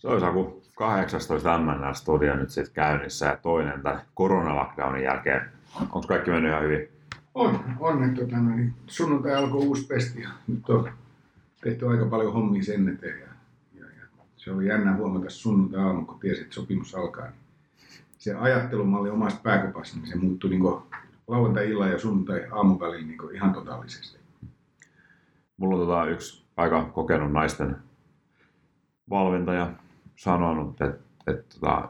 Se olisi joku 18 MNR-studio nyt sitten käynnissä ja toinen tämän koronalockdownin jälkeen. Onko kaikki mennyt ihan hyvin? On, on. Että, tota, niin, sunnuntai alkoi uusi pesti ja nyt on tehty aika paljon hommia sen eteen. Ja, ja, ja se oli jännä huomata sunnuntai aamu, kun tiesi, että sopimus alkaa. Niin se ajattelumalli omasta pääkopasta, niin se muuttui niin lauantai-illan ja sunnuntai aamuvälillä niin ihan totaalisesti. Mulla on tota yksi aika kokenut naisten valmentaja sanonut, että, että tota,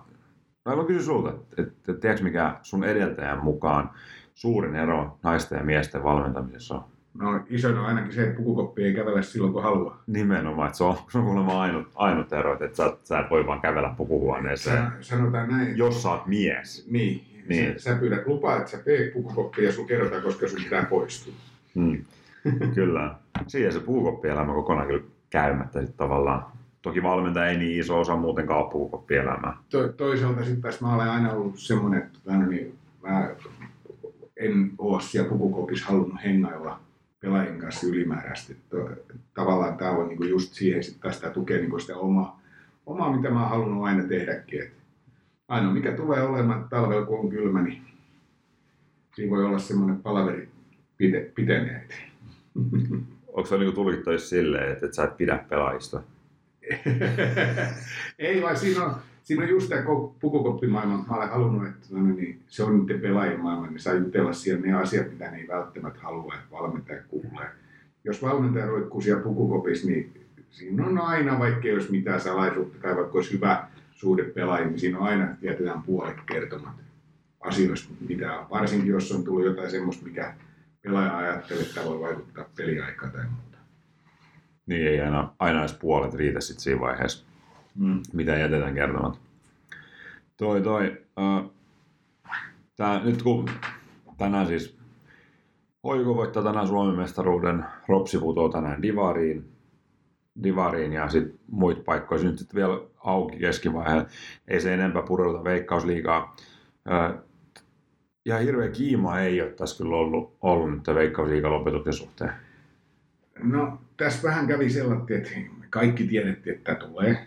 no mä kysyn sulta, että, että tiedätkö mikä sun edeltäjän mukaan suurin ero naisten ja miesten valmentamisessa on? No isona ainakin se, että pukukoppi ei kävele silloin kun haluaa. Nimenomaan, että se on, se on kuulemma ainut, ainut ero, että sä, sä et voi vaan kävellä pukuhuoneeseen, Sä, sanotaan näin. jos sä oot mies. Niin. Niin. Sä, sä pyydät lupaa, että sä teet pukukoppi ja sun kerrotaan, koska sun pitää poistua. Hmm. kyllä. Siihen se pukukoppielämä kokonaan kyllä käymättä sit tavallaan. Toki valmentaja ei niin iso osa muutenkaan ole pukukoppielämää. To, toisaalta sitten taas mä olen aina ollut semmoinen, että tota, niin, mä en ole siellä pukukopissa halunnut hengailla pelaajien kanssa ylimääräisesti. Tavallaan tämä on niinku just siihen sitten taas tämä tukee niinku sitä omaa, omaa, mitä mä oon halunnut aina tehdäkin. Et ainoa mikä tulee olemaan talvella, kun on kylmä, niin siinä voi olla semmoinen palaveri pite, pitenee. Onko se niinku tulkittavissa silleen, että, että sä et pidä pelaajista? Ei vaan siinä on, siinä on just tämä pukukoppimaailma. Mä olen halunnut, että no, niin, se on niiden pelaajien maailma, niin saa jutella siellä ne asiat, mitä ne ei välttämättä halua, että valmentaja kuulee. Jos valmentaja roikkuu siellä pukukopissa, niin siinä on aina, vaikka ei olisi mitään salaisuutta tai vaikka olisi hyvä suhde pelaajiin, niin siinä on aina jätetään puolet kertomat asioista, mitä varsinkin jos on tullut jotain semmoista, mikä pelaaja ajattelee, että voi vaikuttaa peliaikaan tai muuta. Niin ei aina, aina edes puolet riitä sit siinä vaiheessa, Mm. mitä jätetään kertomatta. Toi toi, uh, tää, nyt kun tänään siis Hoiko voittaa tänään Suomen mestaruuden, Ropsi putoo tänään Divariin, Divariin ja sitten muita paikkoja nyt sit vielä auki keskivaiheella. Ei se enempää pureuduta veikkausliigaa. Uh, ja hirveä kiima ei ole tässä kyllä ollut, ollut nyt veikkausliigan lopetuksen suhteen. No, tässä vähän kävi sellainen, että kaikki tiedettiin, että tämä tulee.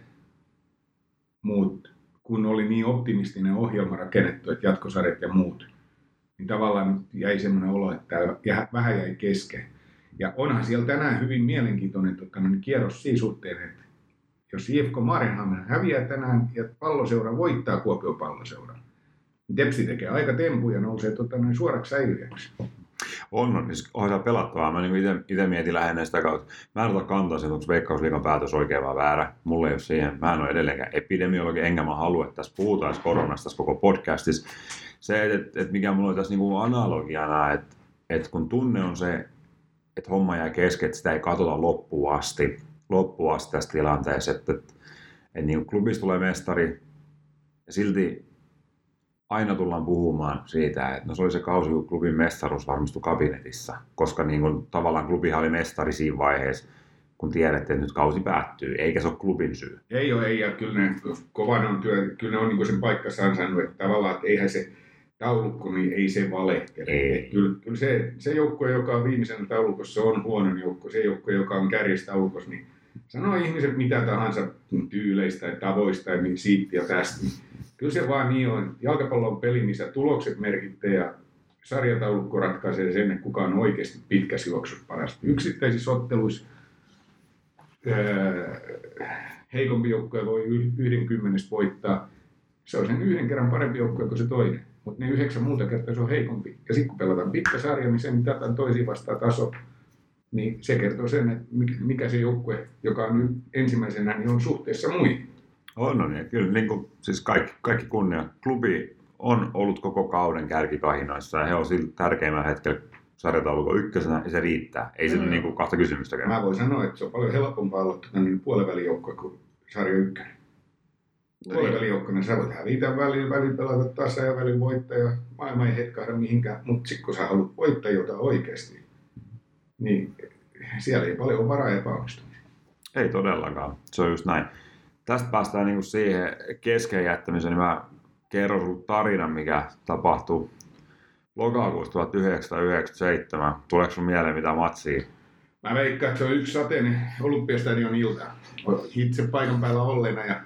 Mutta kun oli niin optimistinen ohjelma rakennettu, että jatkosarjat ja muut, niin tavallaan jäi semmoinen olo, että tämä vähän jäi kesken. Ja onhan siellä tänään hyvin mielenkiintoinen tota, niin kierros siinä suhteen, että jos IFK Marenhamn häviää tänään ja palloseura voittaa Kuopion palloseura, niin Tepsi tekee aika tempuja ja nousee tota, noin suoraksi säilyjäksi. On, on. Siis se pelattavaa. Mä niin itse mietin lähinnä sitä kautta. Mä en ota kantaa sen, onko Veikkausliigan päätös oikein vai väärä. Mulla ei ole siihen. Mä en ole edelleenkään epidemiologi, enkä mä halua, että tässä puhutaan koronasta tässä koko podcastissa. Se, että et, et mikä mulla on tässä niinku analogiana, että et kun tunne on se, että homma jää kesken, että sitä ei katsota loppuun asti, loppuun asti tässä tilanteessa, että, että, että niin klubista tulee mestari ja silti aina tullaan puhumaan siitä, että no se oli se kausi, kun klubin mestaruus varmistui kabinetissa, koska niin kuin, tavallaan klubihan oli mestari siinä vaiheessa, kun tiedätte, että nyt kausi päättyy, eikä se ole klubin syy. Ei ole, ei, ja kyllä ne kovan on työ, kyllä ne on niin sen paikkansa ansainnut, että tavallaan, että eihän se taulukko, niin ei se valehtele. Ei. Kyllä, kyllä se, se joukkue, joka on viimeisenä taulukossa, on huono joukko. Se joukkue, joka on kärjessä taulukossa, niin sanoo ihmiset mitä tahansa tyyleistä tai tavoista ja niin siitä ja tästä. Kyllä se vaan niin on. Jalkapallo on peli, missä tulokset merkittää ja sarjataulukko ratkaisee sen, että kuka on oikeasti pitkässä juoksussa parasta. Yksittäisissä otteluissa öö, heikompi joukkue voi yh- yhden kymmenestä voittaa. Se on sen yhden kerran parempi joukkue kuin se toinen. Mutta ne yhdeksän muuta kertaa se on heikompi. Ja sitten kun pelataan pitkä sarja, niin sen mitataan toisiin vastaan taso. Niin se kertoo sen, että mi- mikä se joukkue, joka on ensimmäisenä, niin on suhteessa muihin. On, on ja kyllä niin kuin, siis kaikki, kaikki kunnia. Klubi on ollut koko kauden kärkikahinoissa ja he on sillä tärkeimmällä hetkellä sarjataulukon ykkösenä ja se riittää. Ei sillä Joo. niin kuin kahta kysymystäkään. Mä voin sanoa, että se on paljon helpompaa olla tuota niin puolivälijoukkue kuin sarja ykkönen. Puolivälijoukkona sä voit hävitä välillä, välillä pelata tasa ja välillä voittaa ja maailma ei hetkahda mihinkään. Mutta sitten kun sä haluat voittaa jotain oikeasti, niin siellä ei paljon varaa epäonnistua. Ei todellakaan, se on just näin. Tästä päästään niin kuin siihen kesken jättämiseen, niin mä kerron sinulle tarinan, mikä tapahtui lokakuussa 1997. Tuleeko sun mieleen mitä matsia? Mä veikkaan, että se on yksi sateinen Olympiastadion ilta. Itse paikan päällä olleena ja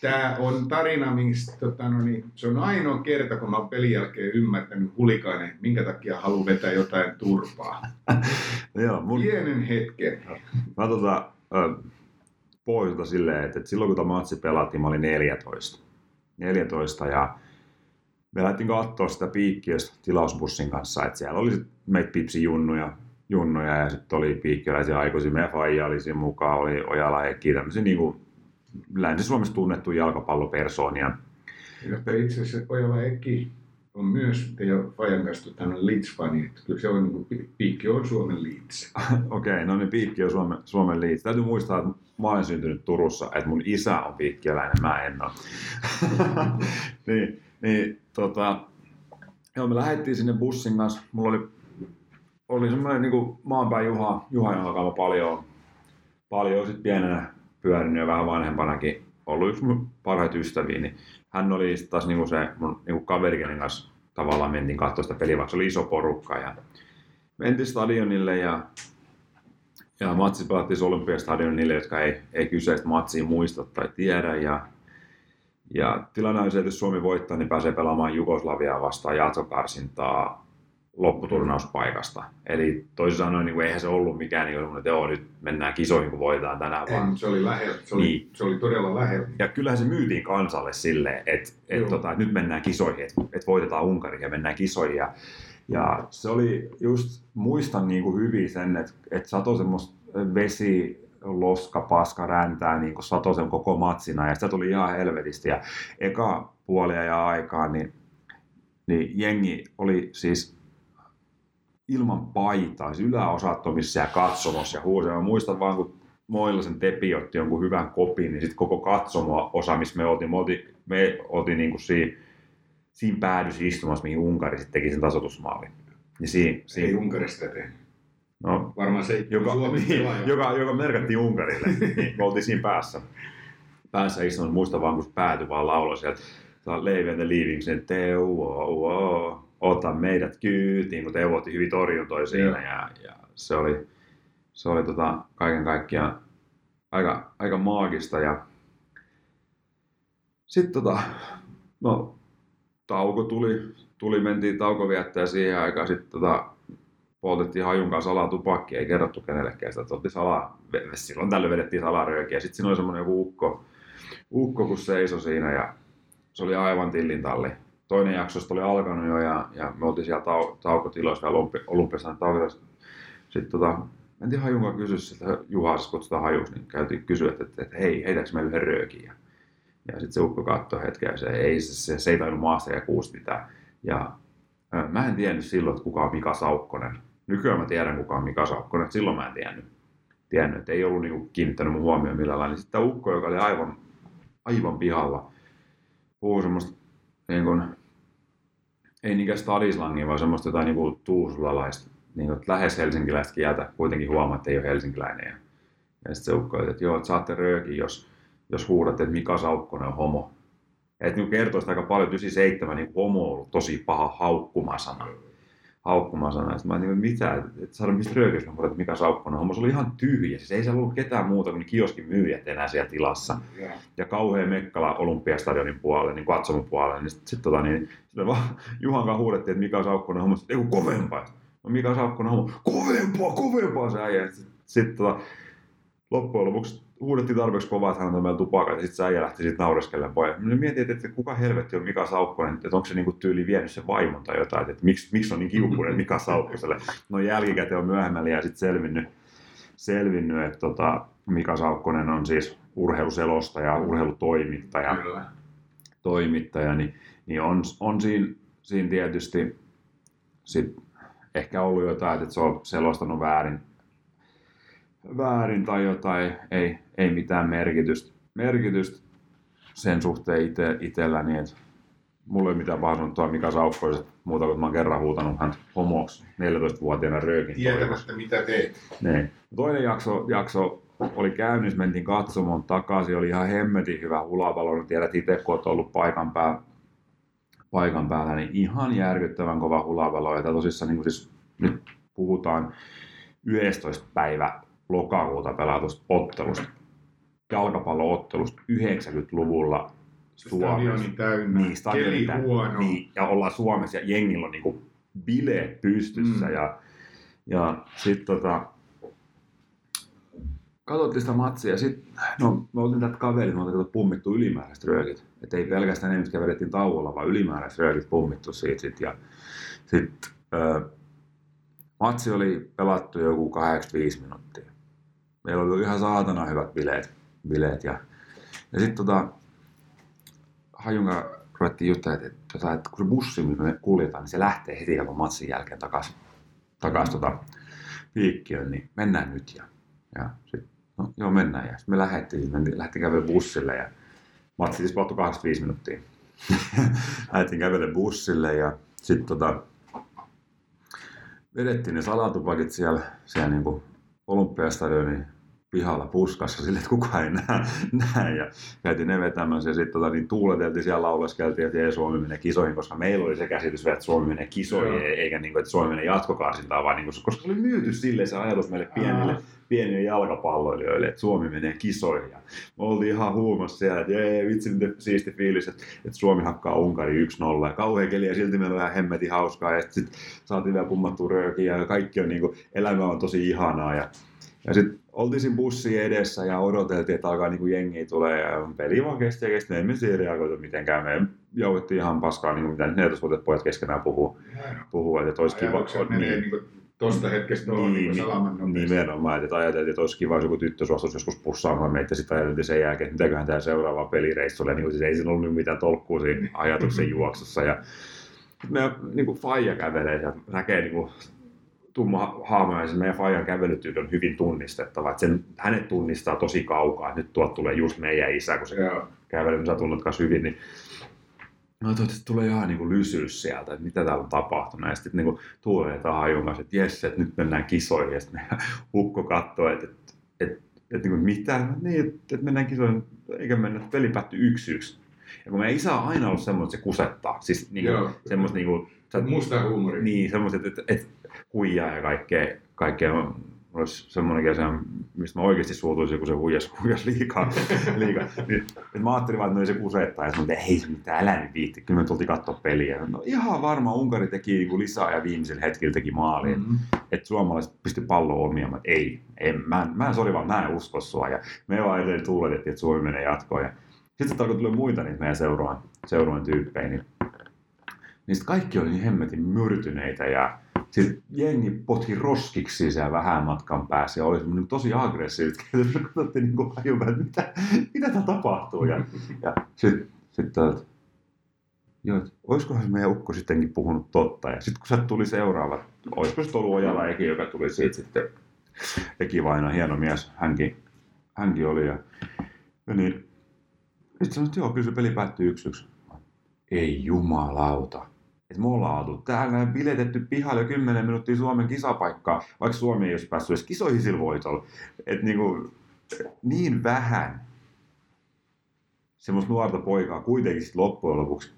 Tämä on tarina, mistä tota, no niin, se on ainoa kerta, kun mä oon pelin jälkeen ymmärtänyt hulikainen, minkä takia haluan vetää jotain turpaa. Joo, mun, Pienen hetken. mä tota, pohjusta silleen, että, että silloin kun tämä matsi pelattiin, mä olin 14. 14 ja me lähdettiin katsoa sitä piikkiöstä tilausbussin kanssa, että siellä oli sit meitä pipsi junnuja, junnuja ja sitten oli piikkiöläisiä aikuisia, meidän faija oli siinä mukaan, oli Ojala Heikki, tämmöisiä niin kuin Länsi-Suomessa tunnettu jalkapallopersoonia. Ja itse asiassa Ojala Eki on myös teidän Fajan kanssa tota, no Leeds-fani, että kyllä se on niin kuin, piikki on Suomen Leeds. Okei, okay, no niin piikki on Suomen, Suomen liitsi. Täytyy muistaa, että mä olen syntynyt Turussa, että mun isä on piikkiöläinen, mä en ole. niin, niin tota, joo, me lähdettiin sinne bussin kanssa. Mulla oli, oli semmoinen niin maanpäin Juha, Juha, kanssa mä paljon, paljon sit pienenä pyörinyt ja vähän vanhempanakin ollut yksi mun parhaita ystäviä, niin hän oli taas niinku se mun niinku kaveri, kenen kanssa tavallaan mentiin katsoa sitä peliä, vaikka se oli iso porukka. Ja mentiin stadionille ja, ja matsi pelattiin Olympiastadion niille, jotka ei, ei kyseistä matsia muista tai tiedä. Ja, ja tilanne on se, että jos Suomi voittaa, niin pääsee pelaamaan Jugoslaviaa vastaan jatkokarsintaa lopputurnauspaikasta. Eli toisin sanoen, niin kuin, eihän se ollut mikään, niin kuin, että joo, nyt mennään kisoihin, kun voitetaan tänään, vaan se oli lähellä. Se oli, Niin. se oli todella lähellä. ja kyllähän se myytiin kansalle silleen, että, et, Joo. tota, että nyt mennään kisoihin, että, että voitetaan Unkari ja mennään kisoihin. Ja, ja se oli just, muistan niin kuin hyvin sen, että, että sato semmoista vesi, loska, paska, räntää niin kuin sato sen koko matsina ja sitä tuli ihan helvetisti. Ja eka puolia ja aikaa, niin, niin jengi oli siis ilman paitaa, siis yläosattomissa ja katsomossa ja huusi. Mä muistan vaan, kun Moilasen Tepi otti jonkun hyvän kopin, niin sitten koko katsomo osa, missä me oltiin, me oltiin, me oltiin niin kuin siinä, siinä päädyssä istumassa, mihin Unkari sitten teki sen tasoitusmaalin. Niin siinä, Ei siinä Unkarista tehnyt. no, Varmaan se joka, niin, joka, joka merkattiin Unkarille, niin me oltiin siinä päässä. Päässä istunut, muista vaan, kun se päätyi vaan lauloi sieltä, Levi and the Leaving, sen Teuvo, wow, ota meidät kyytiin, kun Teuvo otti hyvin torjuntoja siinä ja, ja se oli, se oli tota, kaiken kaikkiaan aika, aika maagista ja sitten tota, no, tauko tuli, tuli, mentiin tauko viettää siihen aikaan, sitten tota, poltettiin hajun kanssa salaa tupakkia, ei kerrottu kenellekään sitä, että salaa, silloin tällöin vedettiin salaröökiä, sitten siinä oli semmoinen joku ukko, ukko, kun seisoi siinä ja se oli aivan tillintalli. Toinen jaksosta oli alkanut jo ja, ja me oltiin siellä tau, taukotiloissa vielä olympi- olympiassa taukotiloissa. Sitten tota, mentiin hajun kanssa kysyä sitä, Juha siis kutsutaan hajuksi, niin käytiin kysyä, että, että, että hei, heitäks me yhden röökin? Ja, sitten se ukko katsoi hetken ja se ei, se, se, se ei tainnut maasta ja kuusta mitään. Ja mä en tiennyt silloin, että kuka on Mika Saukkonen. Nykyään mä tiedän, kuka on Mika Saukkonen. Silloin mä en tiennyt. tiennyt että ei ollut niinku kiinnittänyt mun huomioon millään lailla. Niin sitten ukko, joka oli aivan, aivan pihalla, puhuu semmoista niin kuin, ei niinkään stadislangia, vaan semmoista jotain niin kuin tuusulalaista, niin kuin, lähes helsinkiläistä kieltä, kuitenkin huomaa, että ei ole helsinkiläinen. Ja, ja sitten se ukko, että joo, että saatte röökin, jos, jos huudatte, että Mika Saukkonen on homo. Että niin kertoo sitä aika paljon, että 97 niin homo on ollut tosi paha haukkumasana. Haukkumasana. Sitten mä niin mitä, että et saada mistä röökistä, mutta että Mika Saukkonen on homo. Se oli ihan tyhjä. Siis ei siellä ollut ketään muuta kuin kioskin myyjät enää siellä tilassa Ja, kauhean mekkala Olympiastadionin puolelle, niin katsomon puolelle, niin sitten sit, tota, niin, sit vaan Juhan kanssa huudettiin, että Mika Saukkonen homma, ei kun kovempaa. No Mika Saukkonen homma, kovempaa, kovempaa se äijä. Sitten sit, tota, loppujen lopuksi huudettiin tarpeeksi kovaa, että hän antoi meillä tupakat, ja sitten se äijä lähti siitä naureskellen pois. Minä mietin, että, että kuka helvetti on Mika Saukkonen, että onko se niinku tyyli vienyt sen vaimon tai jotain, että, että miksi, miksi on niin kiukkuinen Mika Saukkoselle. No jälkikäteen on myöhemmällä ja sitten selvinnyt, selvinnyt, että tota, Mika Saukkonen on siis urheiluselostaja, urheilutoimittaja, kyllä. toimittaja, niin, niin on, on siinä, siinä tietysti sit ehkä ollut jotain, että se on selostanut väärin, väärin tai jotain, ei, ei mitään merkitystä, merkitystä sen suhteen ite, itselläni, että mulla ei ole mitään pahaa sanottua Mika Saukkoiset, muuta kuin mä oon kerran huutanut hän homoksi 14-vuotiaana röökin. Tietämättä mitä teet. Niin. Toinen jakso, jakso oli käynnissä, mentiin katsomaan takaisin, oli ihan hemmetin hyvä hulavalo. No tiedät itse, kun olet ollut paikan päällä, paikan päällä, niin ihan järkyttävän kova hulavalo. Ja tosissaan niin siis, nyt puhutaan 11. päivä lokakuuta pelatusta ottelusta. Jalkapalloottelusta 90-luvulla Stadioni Suomessa. täynnä, Niin, stadioni keli täynnä. huono. Niin, ja ollaan Suomessa ja jengillä on niinku bileet pystyssä Mm. ja, ja sitten tota, katsottiin sitä matsia ja sitten, no me oltiin täältä kaverit, me oltiin kato pummittu ylimääräiset röökit. Että ei pelkästään ne, mitkä vedettiin tauolla, vaan ylimääräiset röökit pummittu siitä sit. Ja sitten matsi oli pelattu joku 85 minuuttia. Meillä oli ihan saatana hyvät bileet. Bileet ja, ja sitten tota, Hajunka ruvettiin juttaa, että, tota, että kun se bussi, millä me kuljetaan, niin se lähtee heti aivan matsin jälkeen takaisin takas, tota, piikkiön, niin mennään nyt. Ja, ja sit, no joo, mennään. Ja sitten me lähdettiin, me lähdettiin kävelemään bussille ja matsi siis pelattu 85 minuuttia. lähdettiin kävelemään bussille ja sitten tota, vedettiin ne salatupakit siellä, siellä niinku Olympiastadionin pihalla puskassa sille, että kukaan ei näe, näe. ja käytiin ne vetämässä ja sitten tota, niin tuuleteltiin siellä lauleskeltiin, että ei Suomi menee kisoihin, koska meillä oli se käsitys, että Suomi menee kisoihin, Joo. eikä niin kuin, että Suomi menee jatkokarsintaan, vaan niin kuin, koska se oli myyty silleen se ajatus meille pienille, Aa. pienille jalkapalloilijoille, että Suomi menee kisoihin. Ja me oltiin ihan huumassa siellä, että jee, vitsi, miten siisti fiilis, että, että Suomi hakkaa Unkari 1-0 ja kauhean keli ja silti meillä on ihan hemmetin hauskaa ja sitten saatiin vielä pummattua röökiä ja kaikki on niin kuin, elämä on tosi ihanaa ja ja sitten oltiin siinä bussin edessä ja odoteltiin, että alkaa niinku jengiä tulee ja peli vaan kesti ja kesti. Me emme siihen reagoitu mitenkään. Me jouettiin ihan paskaa, niin mitä 14-vuotiaat pojat keskenään puhuu, puhuu että olisi kiva. Menee niin. niin tosta hetkestä tuohon niin, niin salaman. Nimenomaan, että ajateltiin, että olisi kiva, jos joku tyttö suostuisi joskus pussaamaan meitä, ja sitten ajateltiin sen jälkeen, että mitäköhän tämä seuraava pelireissu oli, niin siis ei siinä ollut mitään tolkkua siinä ajatuksen juoksussa. Ja me niin kuin faija kävelee ja näkee niin kuin, tumma haamo ja se meidän Fajan kävelytyyli on hyvin tunnistettava. Että sen, hänet tunnistaa tosi kaukaa, että nyt tuolta tulee just meidän isä, kun se Joo. kävelee, niin sä tunnet kanssa hyvin, niin Mä ajattelin, että tulee ihan niin kuin lysyys sieltä, että mitä täällä on tapahtunut. Ja sitten niin tuulee hajun kanssa, että jes, että nyt mennään kisoihin. Ja sitten meidän ukko katsoo, että, että, että, että, että mitä? Mä, Niin, että, että mennään kisoihin, eikä mennä, että peli päättyi yksi yksi. Ja kun meidän isä on aina ollut semmoinen, että se kusettaa. Siis niin Joo. kuin, semmoista niin kuin, sä, Musta huumori. niin, semmoiset, että, että huijaa ja kaikkea, kaikkea olisi semmoinen asia, mistä mä oikeasti suutuisin, kun se huijas, huijas liikaa. liikaa. Niin, mä ajattelin vaan, että no ei se kusettaa, ja sanoin, että ei se mitään, älä nyt viitti, kyllä me tultiin katsoa peliä. No ihan varma, Unkari teki niin kuin lisää ja viimeisellä hetkellä teki maali. Mm. Mm-hmm. Että suomalaiset pisti palloa omia, mä, että ei, en, mä, en, mä en sori vaan, mä en usko sua. Ja me vaan edelleen tuuletettiin, että Suomi menee jatkoon. Ja sitten alkoi tulla muita niitä meidän seurueen, seurueen tyyppejä, niin niistä kaikki oli niin hemmetin myrtyneitä ja sitten jengi potki roskiksi siellä vähän matkan päässä ja oli semmoinen tosi aggressiivista. Katsottiin niin kuin että mitä, mitä täällä tapahtuu. Ja, ja sitten sit, sit, joo, että olisikohan meidän ukko sittenkin puhunut totta. Ja sitten kun se tuli seuraava, olisiko se ollut Ojala Eki, joka tuli siitä sitten, Eki Vaina, hieno mies, hänkin, hänkin oli. Ja, ja niin, sitten sanoin, että joo, kyllä se peli yksi yksi. Ei jumalauta. Et me ollaan oltu täällä biletetty pihalle jo 10 minuuttia Suomen kisapaikkaa, vaikka Suomi ei olisi päässyt edes kisoihin sillä voitolla. Et niinku, niin vähän semmoista nuorta poikaa kuitenkin sit loppujen lopuksi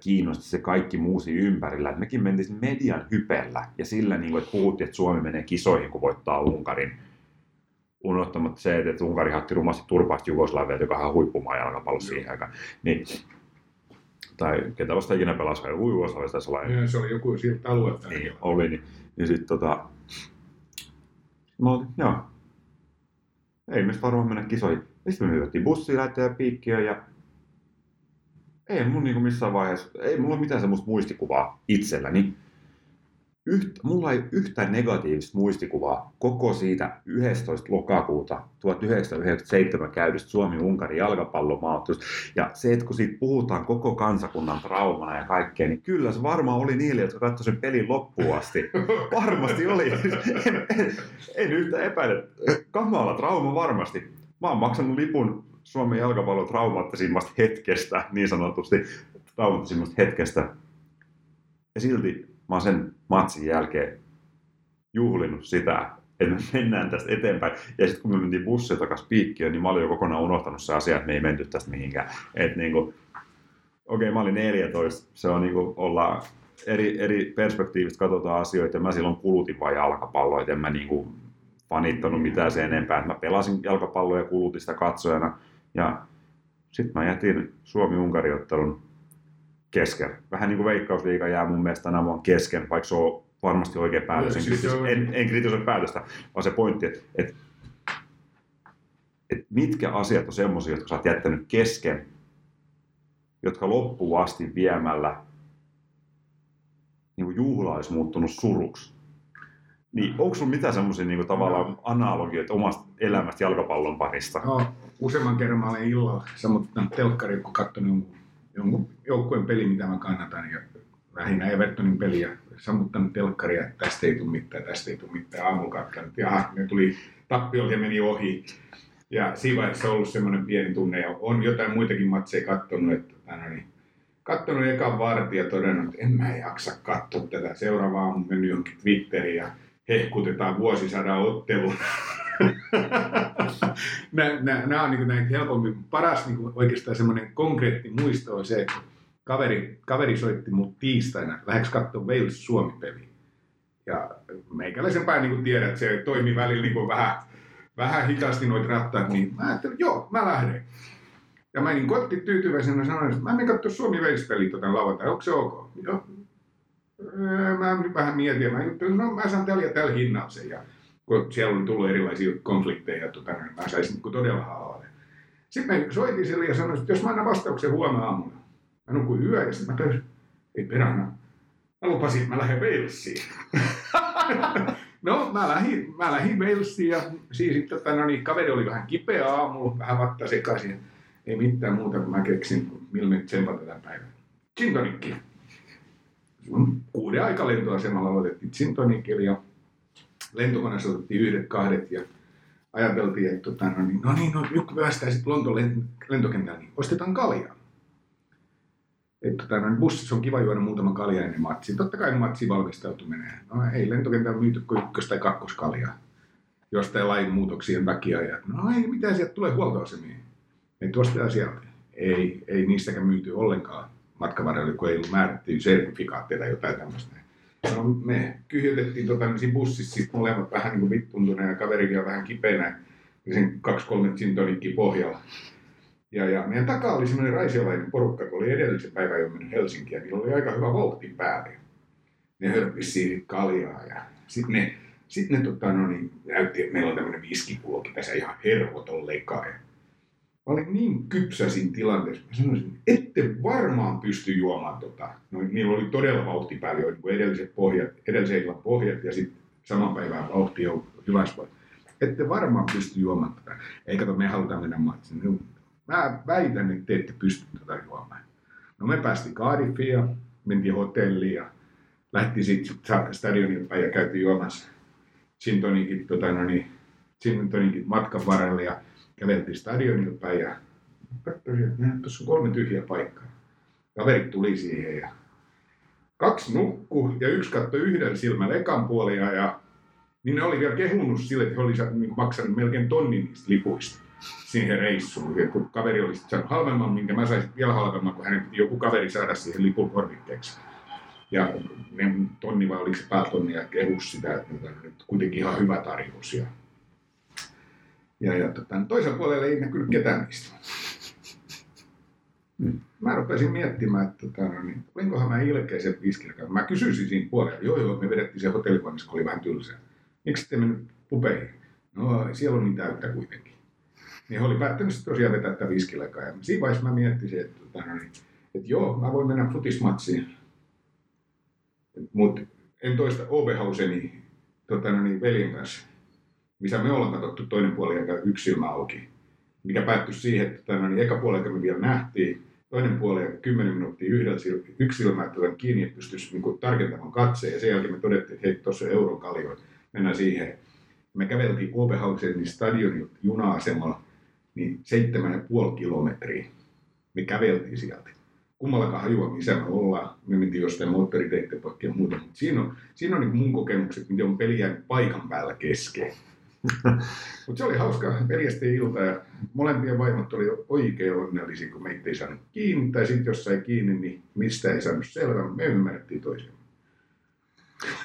kiinnosti se kaikki muu siinä ympärillä. Et mekin mentiin median hypellä ja sillä, niin kuin, että puhuttiin, että Suomi menee kisoihin, kun voittaa Unkarin. Unohtamatta se, että Unkari hatti rumasti turpaasti Jugoslavia, joka on huippumaa jalkapallossa siihen aikaan. Niin, tai ketä vasta ikinä pelasi, Jugoslavia taisi olla. Joo, Se oli joku siltä alueelta. Niin, oli, niin, niin sitten tota, olin, joo, ei me sit varmaan mennä kisoihin. Ja sitten me hyvättiin bussiin lähteä piikkiä ja ei mun niinku missään vaiheessa, ei mulla ole mitään semmoista muistikuvaa itselläni. Yht, mulla ei yhtään negatiivista muistikuvaa koko siitä 11. lokakuuta 1997 käydystä Suomi-Unkarin jalkapallomaattelusta. Ja se, että kun siitä puhutaan koko kansakunnan traumana ja kaikkea, niin kyllä se varmaan oli niille, jotka katsoivat sen pelin loppuun asti. Varmasti oli. En, en, en yhtä epäile. Kamala trauma varmasti. Mä oon maksanut lipun Suomen jalkapallon traumaattisimmasta hetkestä, niin sanotusti traumaattisimmasta hetkestä. Ja silti mä oon sen matsin jälkeen juhlinut sitä, että me mennään tästä eteenpäin. Ja sitten kun me mentiin bussilla takaisin piikkiin, niin mä olin jo kokonaan unohtanut se asia, että me ei menty tästä mihinkään. Että niinku, okei, okay, mä olin 14, se on niinku, ollaan eri, eri perspektiivistä katsotaan asioita, ja mä silloin kulutin vain jalkapalloa, että en mä niinku fanittanut mitään sen enempää. Mä pelasin jalkapalloa ja kulutin sitä katsojana. Ja sitten mä jätin Suomi-Unkari-ottelun kesken. Vähän niin kuin Veikkausliiga jää mun mielestä tänä vuonna kesken, vaikka se on varmasti oikea päätös. En, Siis se kritis- on- en, en kritisoi päätöstä, vaan se pointti, että et, et mitkä asiat on semmoisia, jotka sä oot jättänyt kesken, jotka loppuun asti viemällä niin juhla olisi muuttunut suruksi. Niin onko sulla mitään semmoisia niin tavallaan analogioita omasta elämästä jalkapallon parista? No, useamman kerran mä olen illalla sammuttanut telkkari, kun katsonut jonkun, jonkun joukkueen peli, mitä mä kannatan. Ja lähinnä Evertonin peliä, sammuttanut telkkaria, että tästä ei tule mitään, tästä ei tule mitään. Aamulla katsonut, ja ne tuli tappiolta ja meni ohi. Ja siinä vaiheessa on ollut semmoinen pieni tunne, ja on jotain muitakin matseja katsonut, että tänä, niin, katsonut ekan vartin ja todennut, että en mä jaksa katsoa tätä. Seuraava aamu mennyt johonkin Twitteriin ja hehkutetaan vuosisadan ottelun. Nämä on niin näin helpommin. Paras niin oikeastaan semmoinen konkreetti muisto on se, että kaveri, kaveri soitti mut tiistaina, lähdeks katsoa Wales-Suomi-peli. Ja meikäläisen päin niin tiedät, että se toimi välillä niin vähän, vähän hitaasti noita rattaat, niin mä ajattelin, joo, mä lähden. Ja mä niin kotti tyytyväisenä sanoin, että mä menen katsoa suomi wales peli tota lauantai, onko se ok? Joo. Mä vähän mietin mä juttelin, no mä saan tällä ja tällä hinnalla sen. kun siellä oli tullut erilaisia konflikteja, tota, niin mä saisin niin todella halvalle. Sitten mä soitin sille ja sanoin, että jos mä annan vastauksen huomenna aamulla. Mä nukuin yö ja sitten mä tajusin, ei perhana. Mä lupasin, että mä lähden Walesiin. no, mä lähdin, mä lähdin Walesiin ja siinä sitten tota, no niin, kaveri oli vähän kipeä aamulla, vähän vatta sekaisin. Ei mitään muuta, kun mä keksin, millä me tsempata tämän päivän. Gin tonikki. Kuuden aika lentoasemalla aloitettiin gin tonikilla ja lentokoneessa otettiin yhdet kahdet ja ajateltiin, että tota, no niin, no niin, no, nyt päästään sitten Lontoon lent- lentokentälle, niin ostetaan kaljaa. Että tota, no, bussissa on kiva juoda muutama kalja ennen matsia. Totta kai matsi valmistautuminen. No ei lentokentällä myyty kuin ykkös- tai kakkoskaljaa. Jostain lain muutoksien takia. Ja, no ei, mitä sieltä tulee huoltoasemiin. Että ostetaan sieltä. Ei, ei niistäkään myyty ollenkaan matkan kun ei ollut määrättyä sertifikaatteja tai jotain tämmöistä. No, me kyhjötettiin tota, niin bussissa molemmat vähän niin kuin vittuntuneena ja kaverikin vähän kipeänä. Ja sen kaksi kolme gin tonikkiä pohjalla. Ja, ja meidän takaa oli semmoinen raisiolainen porukka, kun oli edellisen päivän jo mennyt Helsinkiä, niillä oli aika hyvä vauhti päälle. Ne hörppisi siitä kaljaa ja sitten ne, sit ne tota, no niin, näytti, että meillä on tämmöinen viskipullokin tässä ihan hervoton lekaa. Mä olin niin kypsä siinä tilanteessa, mä sanoisin, ette varmaan pysty juomaan tota. No, niillä oli todella vauhti jo, niin kuin edelliset pohjat, edellisen illan pohjat ja sitten saman päivän vauhti on hyvässä ette varmaan pysty juomaan tätä. Ei kato, me halutaan mennä matsiin. Mä väitän, että te ette pysty tätä juomaan. No me päästiin Cardiffiin ja mentiin hotelliin ja lähti sitten stadionille päin ja käytiin juomassa gin tonikit, tota, no niin, matkan varrella ja käveltiin stadionille päin ja katsoin, että näet, tuossa on kolme tyhjää paikkaa. Kaverit tuli siihen ja kaksi nukku ja yksi katsoi yhden silmällä ekan puolia ja niin ne oli vielä kehunut sille, että he olisivat niin maksanut melkein tonnin niistä lipuista siihen reissuun. Ja kun kaveri oli saanut halvemman, minkä mä saisin vielä halvemman, kun hänen piti joku kaveri saada siihen lipun korvikkeeksi. Ja ne tonni vai oliko se päätonni ja kehus sitä, että nyt kuitenkin ihan hyvä tarjous. Ja, ja, ja tota, toisella puolella ei näkynyt ketään niistä. Mä rupesin miettimään, että tota, no niin, olinkohan mä ilkeä sen viskillä. Mä kysyisin siinä puolella, joo joo, me vedettiin se hotellihuoneessa, kun oli vähän tylsää. Miksi sitten mennyt pupeihin? No siellä on niin täyttä kuitenkin. Niin oli päättänyt tosiaan vetää tätä viskilekaa. Ja siinä vaiheessa mä miettisin, että, tota, no niin, että joo, mä voin mennä futismatsiin. Mutta en toista Obehauseni tota, no niin, veljen kanssa, missä me ollaan katsottu toinen puoli aika yksi silmä auki. Mikä päättyi siihen, että no niin, eka puoli me vielä nähtiin, toinen puoli aika 10 minuuttia yhdellä yksi silmä, että otan kiinni, että pystyisi niin tarkentamaan katseen. Ja sen jälkeen me todettiin, että hei, tuossa on eurokaljo, mennään siihen. Me käveltiin Oberhausenin stadionilta juna-asemalla niin seitsemän ja puoli kilometriä. Me käveltiin sieltä. Kummallakaan hajua, missä me ollaan. Me mentiin jostain moottoriteitten poikki ja muuta. Mutta siinä on, siinä on niin mun kokemukset, miten on peli paikan päällä kesken. Mutta se oli hauska veljesten ilta ja molempien vaimot oli oikein onnellisia, kun meitä ei saanut kiinni. Tai sitten jos sai kiinni, niin mistä ei saanut selvää. Me ymmärrettiin toisiaan.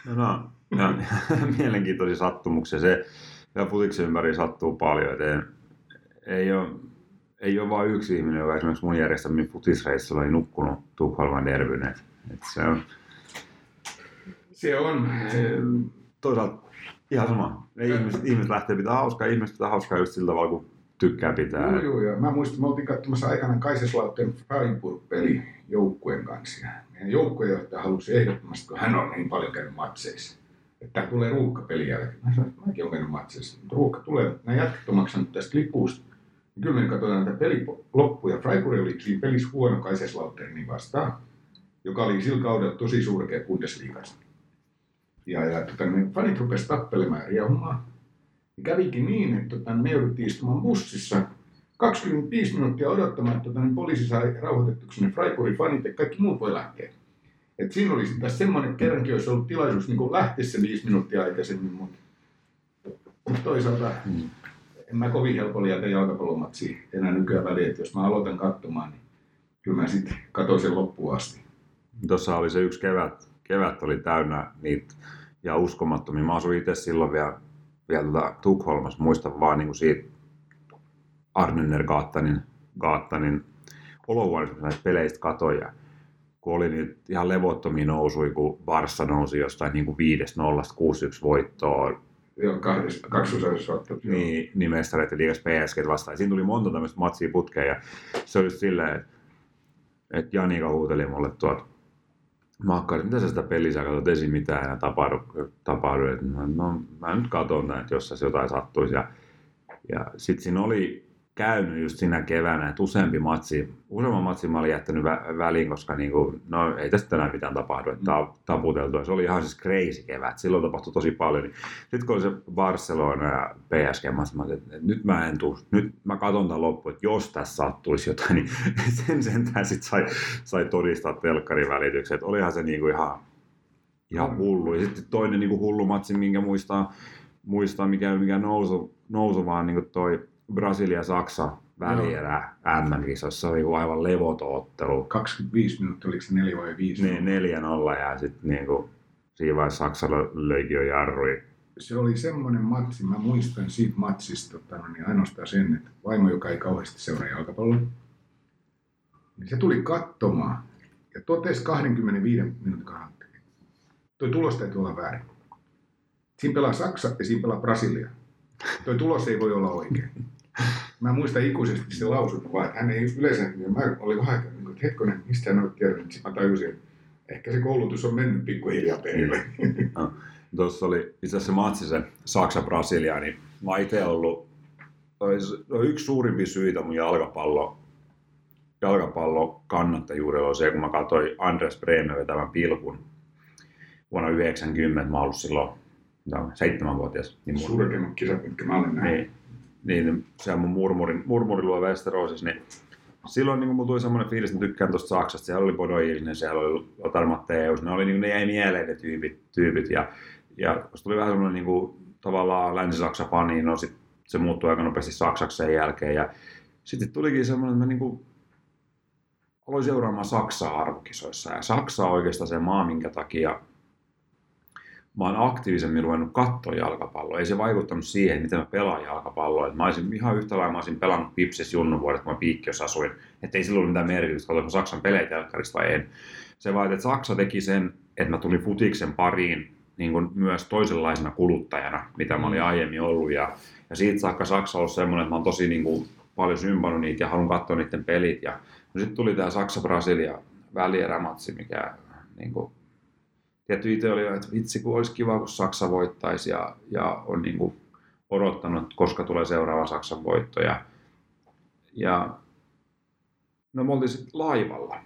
No, no, no mielenkiintoisia sattumuksia. Se, ja putiksen ympäri sattuu paljon. Et ei, ei, ole, ei ole vain yksi ihminen, joka esimerkiksi mun järjestämin futisreissulla ei nukkunut Tukholman et se on, Se on. toisaalta ihan sama. Ei ihmiset, ihmiset lähtee pitää hauskaa, ihmiset pitää hauskaa just sillä tavalla, kun tykkää pitää. Joo, joo, ja mä muistan, me oltiin katsomassa aikanaan Kaiserslautern Freiburg-peli joukkueen kanssa. Ja meidän joukkuejohtaja halusi ehdottomasti, kun hän on niin paljon käynyt matseissa, että tää tulee ruuhkapeli jälkeen. Mä sanoin, että mäkin olen käynyt matseissa, mutta ruuhka tulee. Nämä jätkät on maksanut tästä lipusta. Niin kyllä me katsotaan tätä peli loppu, ja Freiburg oli siinä pelissä huono Kaiserslauternin vastaan, joka oli sillä kaudella tosi surkea Bundesliigassa. Ja, ja tota, ne fanit rupesivat tappelemaan ja riehumaan. Ja kävikin niin, että tota, me jouduttiin istumaan bussissa 25 minuuttia odottamaan, että tota, niin poliisi sai rauhoitettuksi ne Freiburgin fanit ja kaikki muut voi lähteä. Et siinä olisi tässä semmoinen kerrankin, olisi ollut tilaisuus niin lähteä se viisi minuuttia aikaisemmin, mutta, toisaalta Mm. en mä kovin helpolla jätä jalkapallomatsia enää nykyään väliä, että jos mä aloitan katsomaan, niin kyllä mä sitten katsoin sen loppuun asti. Tuossa oli se yksi kevät, kevät oli täynnä niitä ja uskomattomia. Mä asuin itse silloin vielä, vielä tota Tukholmassa, muistan vaan niin kuin siitä Arnenner Gaattanin, Gaattanin olohuoneessa, näistä peleistä katsoin. Ja kun oli niitä ihan levottomia nousui, kun Barssa nousi jostain niin kuin 5-0, 6-1 voittoon, Joo, kahdessa, joo. niin, niin mestareiden liigassa PSG vastaan. Siinä tuli monta tämmöistä matsia putkeen ja se oli silleen, että, että Janika huuteli mulle tuolta Makkari, mitä sä sitä peliä sä katsot, ei mitään enää tapahdu, tapahdu. Et mä, no, mä nyt katson näin, että jos jotain sattuisi. Ja, ja sitten siinä oli käynyt just siinä keväänä, että useampi matsi, useamman matsin mä olin jättänyt vä- väliin, koska niinku, no ei tästä tänään mitään tapahdu, että tää on taputeltu. Ja se oli ihan siis crazy kevät, silloin tapahtui tosi paljon. Niin sitten kun oli se Barcelona ja PSG, mä sanoin, että, nyt mä en tuu, nyt mä katson tämän loppuun, että jos tässä sattuisi jotain, niin sen sentään sit sai, sai todistaa telkkarin välityksen. Että olihan se niinku ihan, ihan hullu. Ja sitten toinen niinku hullu matsi, minkä muistaa, muistaa mikä, mikä nousu, nousu vaan niinku toi Brasilia-Saksa välierä MM-kisossa. Se oli joku aivan levoton ottelu. 25 minuuttia, oliko se 4 vai 5? Niin, 4-0 ja sitten niinku, siinä vaiheessa Saksalla löikin jo jarrui. Se oli semmoinen matsi, mä muistan siitä matsista tota, no niin ainoastaan sen, että vaimo, joka ei kauheasti seuraa jalkapalloa, niin se tuli katsomaan ja totesi 25 minuutin kannalta. Toi tulos täytyy olla väärin. Siinä pelaa Saksa ja siinä pelaa Brasilia. Toi tulos ei voi olla oikein. Mä muistan ikuisesti sen lausunnon vaan, että hän ei yleensä, niin mä olin vähän aikaa, niin että hetkonen, mistä hän on sitten mä tajusin, että ehkä se koulutus on mennyt pikkuhiljaa perille. Tuossa oli itse asiassa se matsi se Saksa-Brasilia, niin mä itse ollut toi- toi yksi suurimpia syitä mun jalkapallo, jalkapallo kannattajuudella on se, kun mä katsoin Andres Bremen vetävän pilkun vuonna 90, mä ollut silloin mitä, seitsemänvuotias. Niin mun- kisat, mitkä mä olen nähnyt. niin, niin se on mun murmurin, luo Westerosissa, niin silloin niin mulla tuli semmoinen fiilis, että tykkään tuosta Saksasta. Siellä oli Bodo Ilinen, siellä oli Lothar Matthäus, ne, oli, niin, ne jäi mieleen ne tyypit. tyypit ja, ja se tuli vähän semmoinen niin kuin, tavallaan Länsi-Saksa fani, no sit se muuttui aika nopeasti Saksaksi sen jälkeen. Ja sitten tulikin semmoinen, että mä niin kuin, aloin seuraamaan Saksaa arvokisoissa. Ja Saksa on oikeastaan se maa, minkä takia mä oon aktiivisemmin ruvennut katsoa jalkapalloa. Ei se vaikuttanut siihen, miten mä pelaan jalkapalloa. Et mä olisin ihan yhtä lailla, mä olisin pelannut Pipsis junnuvuodet, kun mä piikkiössä asuin. Että ei silloin ollut mitään merkitystä, katsoinko Saksan pelejä telkkarista vai en. Se vaan, että Saksa teki sen, että mä tulin futiksen pariin niin kuin myös toisenlaisena kuluttajana, mitä mä olin aiemmin ollut. Ja, ja siitä saakka Saksa on ollut semmoinen, että mä oon tosi niin kuin, paljon sympannut niitä ja haluan katsoa niiden pelit. Ja no sitten tuli tämä Saksa-Brasilia välierämatsi, mikä niin kuin, tietty itse oli, että vitsi kun olisi kiva, kun Saksa voittaisi ja, ja on niin kuin odottanut, koska tulee seuraava Saksan voitto. Ja, ja no me oltiin sitten laivalla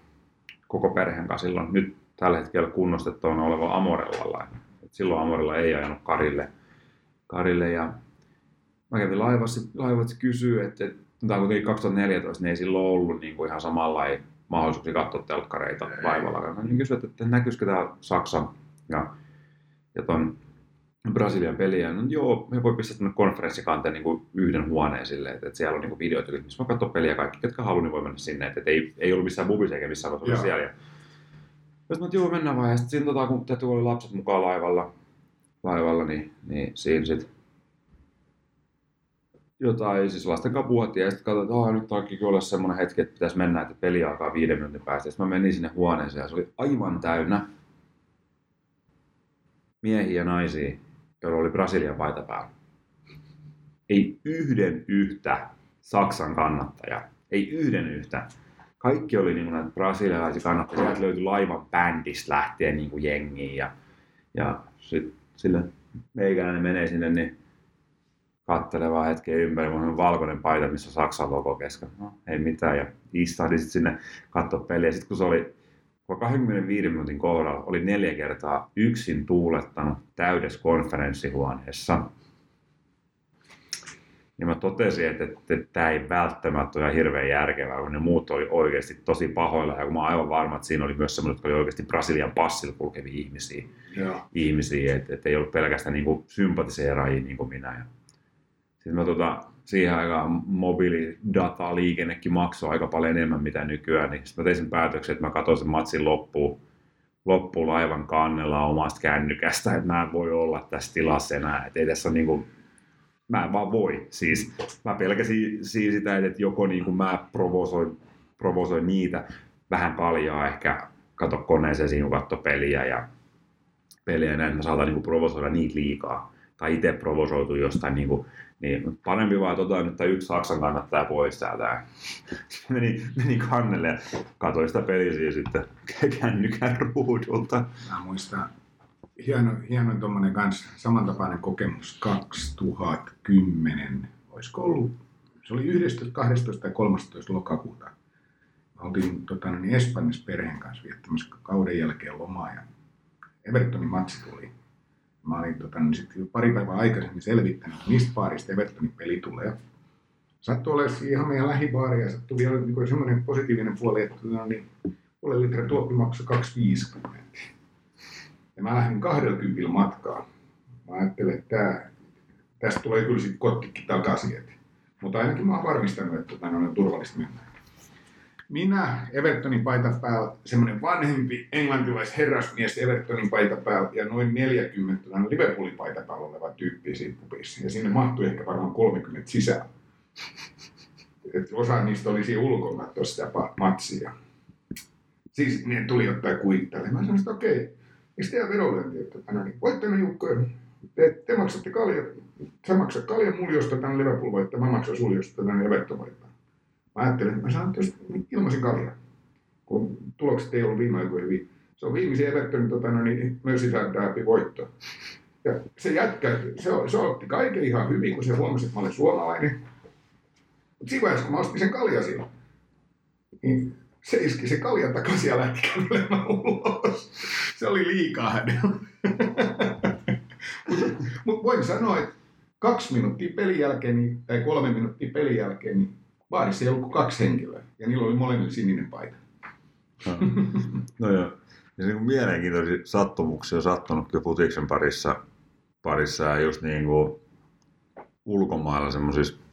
koko perheen kanssa silloin nyt tällä hetkellä kunnostettavana oleva Amorellalla. Et silloin Amorella ei ajanut Karille, Karille ja mä kävin laivassa, laivassa kysyä, että, että tämä on kuitenkin 2014, niin ei silloin ollut niin kuin ihan samanlainen mahdollisuuksia katsoa telkkareita laivalla. Mä niin kysyin, että näkyisikö tämä Saksan ja, ja ton Brasilian peliä. No, joo, me voi pistää tänne konferenssikanteen niin kuin yhden huoneen silleen, että, että siellä on niin videot, missä mä katson peliä kaikki, ketkä haluaa, niin voi mennä sinne. Että, että ei, ei ollut missään bubissa eikä missään, Joo. siellä. Ja, sitten mä, että joo, mennään vaan. Ja sitten siinä, tota, kun täytyy oli lapset mukaan laivalla, laivalla niin, niin siinä sitten jotain, siis lasten kanssa puhuttiin ja sitten katsoin, että oh, nyt alkikin olla semmoinen hetki, että pitäisi mennä, että peli alkaa viiden minuutin päästä. Sitten mä menin sinne huoneeseen ja se oli aivan täynnä miehiä ja naisia, joilla oli Brasilian paita päällä. Ei yhden yhtä Saksan kannattajaa. Ei yhden yhtä. Kaikki oli niin näitä brasilialaisia kannattajia. Sieltä löytyi laivan bändistä lähtien niin kuin jengiin. Ja, ja sitten sille meikäläinen menee sinne, niin kattelee vaan hetken ympäri. Mulla on valkoinen paita, missä on Saksan logo keskellä. No, ei mitään. Ja istahdin sitten sinne katsoa peliä. Sitten kun se oli 25 minuutin kohdalla, oli neljä kertaa yksin tuulettanut täydessä konferenssihuoneessa. Niin mä totesin, että, että, että tämä ei välttämättä ole hirveän järkevää, kun ne muut oli oikeasti tosi pahoilla. Ja kun mä oon aivan varma, että siinä oli myös semmoinen, jotka oli oikeasti Brasilian passilla kulkevia ihmisiä. Joo. ihmisiä että, että ei ollut pelkästään niin sympatiseeraajia niin kuin minä. Ja sitten mä tota, siihen aikaan mobiilidata-liikennekin maksoi aika paljon enemmän mitä nykyään, niin sitten mä tein sen päätöksen, että mä katsoin sen matsin loppuun, loppuun laivan kannella omasta kännykästä, että mä en voi olla tässä tilassa enää, että ei tässä ole niin kuin, mä en vaan voi. Siis mä pelkäsin siis sitä, että joko niin kuin mä provosoin, provosoin niitä vähän kaljaa ehkä kato koneeseen siinä, katso peliä ja peliä ja näin, että mä saatan niin kuin provosoida niitä liikaa. Tai itse provosoitu jostain niin kuin, niin parempi vaan tota nyt yksi Saksan kannattaja pois täältä. meni, meni kannelle ja katsoin sitä peliä sitten kännykän ruudulta. Mä muistan, hieno, hieno tuommoinen kans samantapainen kokemus 2010, olisiko ollut, se oli 11, 12 tai 13 lokakuuta. Oltiin tota, niin Espanjassa perheen kanssa viettämässä kauden jälkeen lomaa ja Evertonin matsi tuli. Mä olin tota, niin sit pari päivää aikaisemmin selvittänyt, mistä baarista Evertonin peli tulee. Sattui olemaan ihan meidän lähibaari ja sattui vielä niin semmoinen positiivinen puoli, että tota, niin, puolen litran tuoppi maksoi 2,50. Ja mä lähdin 20 matkaa. Mä ajattelin, että tää, tästä tulee kyllä sitten kotikin takaisin. Mutta ainakin mä oon varmistanut, että tota, on turvallista mennä. Minä, Evertonin paita päällä, semmoinen vanhempi englantilais herrasmies Evertonin paita päällä ja noin 40 tota, Liverpoolin paita päällä oleva tyyppi siinä pubissa. Ja sinne mahtui ehkä varmaan 30 sisään. Et osa niistä oli siinä ulkona sitä matsia. Siis ne tuli ottaa kuittaille. Mä sanoin, että okei, okay, ja sitten että no niin, voitte Jukko, te, te maksatte kalja, sä maksat kaljan muljosta tänne Liverpool voittaa, mä maksan suljosta tänne Everton voittaa. Mä ajattelin, että mä saan tuosta ilmaisen kalja, kun tulokset ei ollut viime aikoina hyvin. Se on viimeisen Evertonin tota, no niin, Merseyside voitto. Ja se jätkä, se, se otti kaiken ihan hyvin, kun se huomasi, että mä olen suomalainen. Mutta siinä vaiheessa, kun mä ostin sen kaljasin, niin se iski se kalja takaisin ja lähti kävelemään ulos. Se oli liikaa hänellä. Mutta voin sanoa, että kaksi minuuttia pelin jälkeen, niin, tai kolme minuuttia pelin jälkeen, niin baarissa ei ollut kuin kaksi henkilöä. Ja niillä oli molemmilla sininen paita. No, no joo. Ja niin kuin mielenkiintoisia sattumuksia on sattunut kyllä futiksen parissa, parissa ja just niin kuin ulkomailla semmoisissa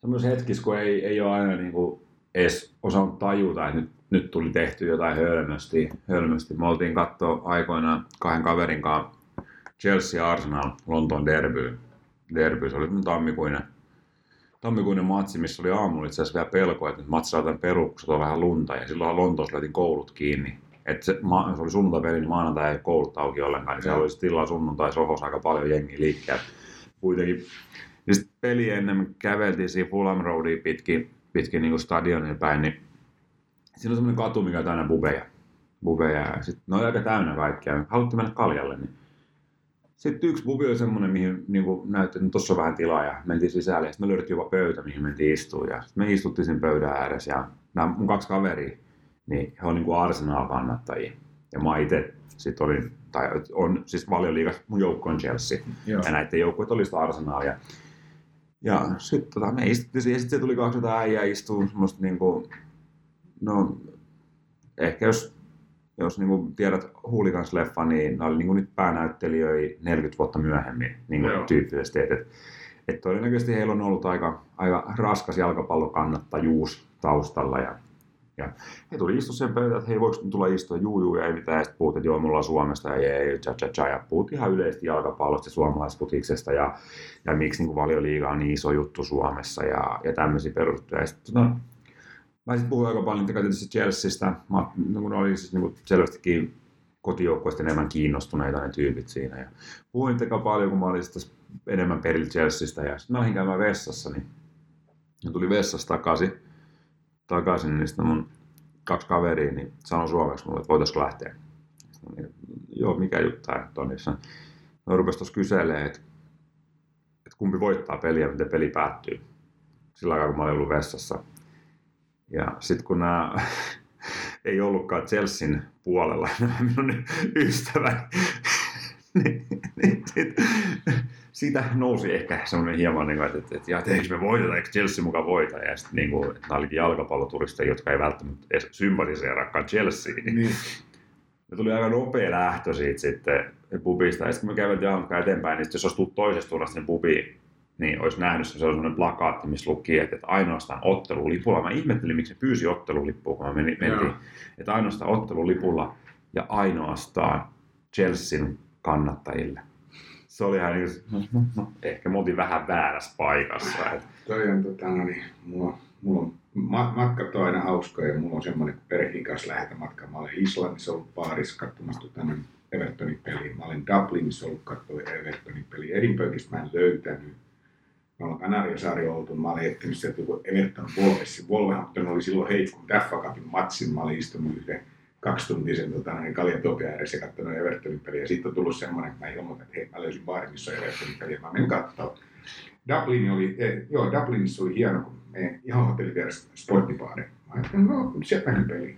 semmoisissa hetkissä, kun ei, ei ole aina niin kuin edes osannut tajuta, että nyt, nyt tuli tehty jotain hölmösti. hölmösti. Me oltiin katsoa aikoinaan kahden kaverin kanssa Chelsea Arsenal Lontoon derby. derby. Se oli tammikuinen, tammikuinen matsi, missä oli aamulla itse asiassa vielä pelko, että nyt matsi saataan peru, kun vähän lunta. Ja silloin Lontoossa laitin koulut kiinni. Et se, ma, se oli sunnuntai niin maanantai ei koulut auki ollenkaan, niin se oli tilaa sunnuntai sohos aika paljon jengiä liikkeellä. Kuitenkin. Ja sitten peli ennen me käveltiin siinä Fulham Roadia pitkin, pitkin niin stadionin päin, niin siinä on semmoinen katu, mikä on täynnä bubeja. bubeja ja sit, ne on aika täynnä kaikkia. Haluttiin mennä kaljalle, niin sitten yksi bubi oli semmoinen, mihin niin näytti, että tuossa on vähän tilaa ja mentiin sisälle. Ja sitten me löydettiin jopa pöytä, mihin mentiin istua. Ja sitten me istuttiin sen pöydän ääressä. Ja nämä mun kaksi kaveria, niin he on niin Arsenal-kannattajia. Ja mä itse sitten olin, tai on siis valioliigas, mun joukko on Chelsea. Joo. Ja näiden joukkueet oli sitä Arsenal. Ja, sitten tota, me istuttiin siihen, sitten se tuli kaksi äijää istuun semmoista niin kuin, no ehkä jos jos niin kuin tiedät Hooligans-leffa, niin ne oli niin kuin nyt päänäyttelijöitä 40 vuotta myöhemmin niin kuin tyyppisesti. Että et, et todennäköisesti heillä on ollut aika, aika raskas jalkapallokannattajuus taustalla. Ja, Ja he tuli istua sen pöytään, että hei, voiko tulla istua, juu, juu, ja ei mitään. Ja sitten puhuttiin, että joo, mulla on Suomesta, ja ei, cha, cha, cha. Ja puhuttiin ihan yleisesti jalkapallosta ja suomalaisputiksesta, ja, ja miksi niin valioliiga on niin iso juttu Suomessa, ja, ja tämmöisiä perustettuja. Ja sitten, no, mä sitten puhuin aika paljon tietysti Chelseastä, mä, no, kun oli siis niin selvästikin kotijoukkoista enemmän kiinnostuneita ne tyypit siinä. Ja puhuin teka paljon, kun mä olin sitten enemmän perillä Chelseastä, ja sitten mä lähdin käymään vessassa, niin ja tuli vessasta takaisin, takaisin niin sitten mun kaksi kaveria niin sanoi suomeksi mulle, että voitaisiko lähteä. Niin, Joo, mikä juttu tämä on. Niin rupesi tuossa kyselemään, että, että kumpi voittaa peliä miten peli päättyy. Sillä aikaa, kun mä olin ollut vessassa. Ja sitten kun nämä ei ollutkaan Chelsean puolella, minun ystäväni, niin, niin, niin, siitä nousi ehkä semmoinen hieman, niin kuin, että, että, että, eikö me voiteta, eikö Chelsea mukaan voita. Ja sitten niin kuin, nämä olikin jalkapalloturisteja, jotka ei välttämättä edes sympatiseerakaan Chelsea. Niin, niin. Ne tuli aika nopea lähtö siitä sitten pubista. Ja sitten kun me käveltiin eteenpäin, niin jos olisi tullut toisesta tunnasta sen pubiin, niin olisi nähnyt se sellainen plakaatti, missä luki, että, että ainoastaan ottelulipulla. Mä ihmettelin, miksi ne pyysi ottelulippua, kun mä menin, mentiin. Että ainoastaan ottelulipulla ja ainoastaan Chelsean kannattajille se oli ihan niin no, no, no, ehkä me oltiin vähän väärässä paikassa. Et. Toi on, tota, no niin, mulla, mulla on, matkat on aina hauskoja ja mulla on semmoinen, kun perheen kanssa lähdetään matkaan. Mä olen Islannissa ollut Paarissa katsomassa tänne Evertonin peliä. Mä olin Dublinissa ollut katsomassa Evertonin peliä. Edinburghista mä en löytänyt. Mä olen Kanariasaari oltu, mä olin etsinyt sieltä joku Everton Wolves. Wolverhampton oli silloin heitkun FA Cupin matsin. Mä olin istunut yhden kaksituntisen tota, niin Kaljatopia ääressä ja katsonut Evertonin peliä. Sitten on tullut semmoinen, että mä ilmoitan, että hei, mä löysin baari, missä on Evertonin peliä. Mä menin katsomaan. Dublin oli, eh, joo, Dublinissa oli hieno, kun me ihan hotelli vieressä sporttibaari. Mä ajattelin, no, sieltä näkyy peli.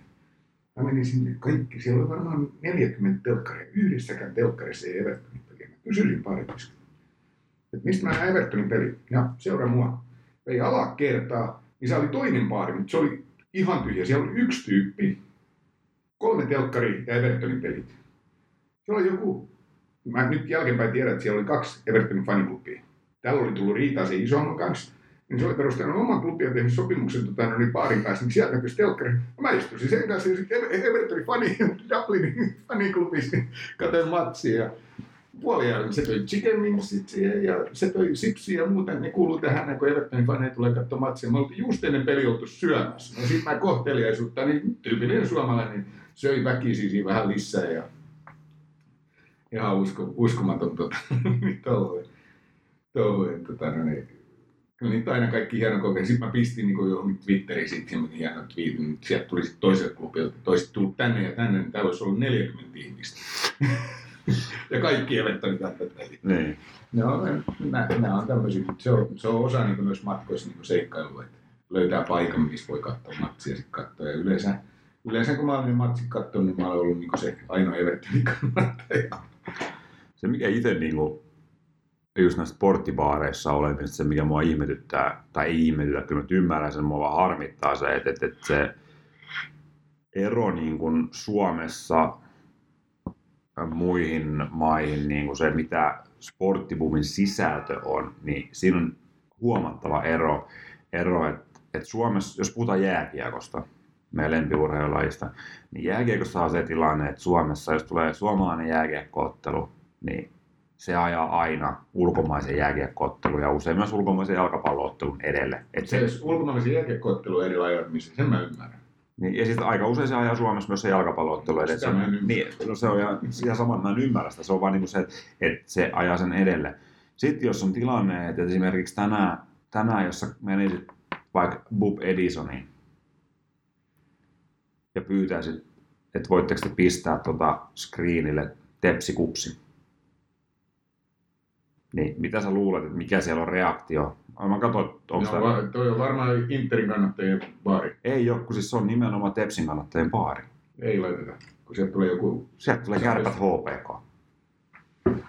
Mä menin sinne kaikki, siellä oli varmaan 40 telkkaria, yhdessäkään telkkarissa ei Evertonin peliä. Mä kysyin baaripiskelta, että mistä mä Evertonin peli. Ja seuraa mua. Ei alakertaa, niin se oli toinen baari, mutta se oli ihan tyhjä. Siellä oli yksi tyyppi, kolme telkkari ja Evertonin pelit. Siellä oli joku, mä nyt jälkeenpäin tiedän, että siellä oli kaksi Evertonin faniklubia. Täällä oli tullut riitaa se isomman kanssa. Niin se oli perustanut oman klubin ja tehnyt sopimuksen tota, no niin baarin kanssa, niin sieltä näkyisi telkkari. Mä istuisin sen kanssa ja sitten Evertonin fani, Dublinin faniklubissa, katsoin matsia. Puoliajan se toi chicken siihen ja se toi sipsiä ja muuta. Ne kuuluu tähän, kun Evertonin faneja tulee katsoa matsia. Me oltiin just ennen peli oltu syömässä. No sit mä kohteliaisuutta, niin tyypillinen suomalainen, niin söi väkisin siinä vähän lisää ja ihan usko, uskomaton tota, touhu. touhu tota, no niin, kyllä niitä aina kaikki hieno kokea. Sitten mä pistin niin johonkin Twitteriin sitten semmoinen hieno tweet, niin sieltä tuli sitten toiselta klubilta, toiset tullut tänne ja tänne, niin täällä olisi ollut 40 ihmistä. ja kaikki Evertonin kannattajia. Niin. No, nämä on tämmöisiä, se on, se on osa niin myös matkoissa niin seikkailua, että löytää paikan, missä voi katsoa matsia sitten katsoa. Ja yleensä yleensä kun mä olen matsit katsonut, niin mä olen ollut niin se ainoa Evertonin kannattaja. Se mikä itse niin kuin, just näissä sporttibaareissa olemista, se mikä mua ihmetyttää, tai ei ihmetytä, kyllä mä ymmärrän sen, mua vaan harmittaa se, että, että, että se ero niin kuin Suomessa muihin maihin, niin kuin se mitä sporttibumin sisältö on, niin siinä on huomattava ero, ero että, että Suomessa, jos puhutaan jääkiekosta, meidän lempiurheilulajista, niin jääkiekossa on se tilanne, että Suomessa, jos tulee suomalainen jääkiekkoottelu, niin se ajaa aina ulkomaisen jääkiekkoottelun ja usein myös ulkomaisen jalkapalloottelun edelle. Et se, se ulkomaisen jääkiekkoottelun eri missä sen mä ymmärrän. Niin, ja sitten aika usein se ajaa Suomessa myös se jalkapalloottelu edelle. Se, niin, no se on ihan, ihan sama, mä en ymmärrä sitä. Se on vaan niin se, että, että se ajaa sen edelle. Sitten jos on tilanne, että esimerkiksi tänään, tänään jos sä menisit vaikka Bob Edisoniin, ja pyytäisit, että voitteko te pistää tuota screenille tepsikupsi. Niin, mitä sä luulet, että mikä siellä on reaktio? Mä katsoin, onko no, tämä... Toi on varmaan Interin kannattajien baari. Ei ole, kun siis se on nimenomaan Tepsin kannattajien baari. Ei laiteta, kun sieltä tulee joku... Sieltä tulee kärpät HPK.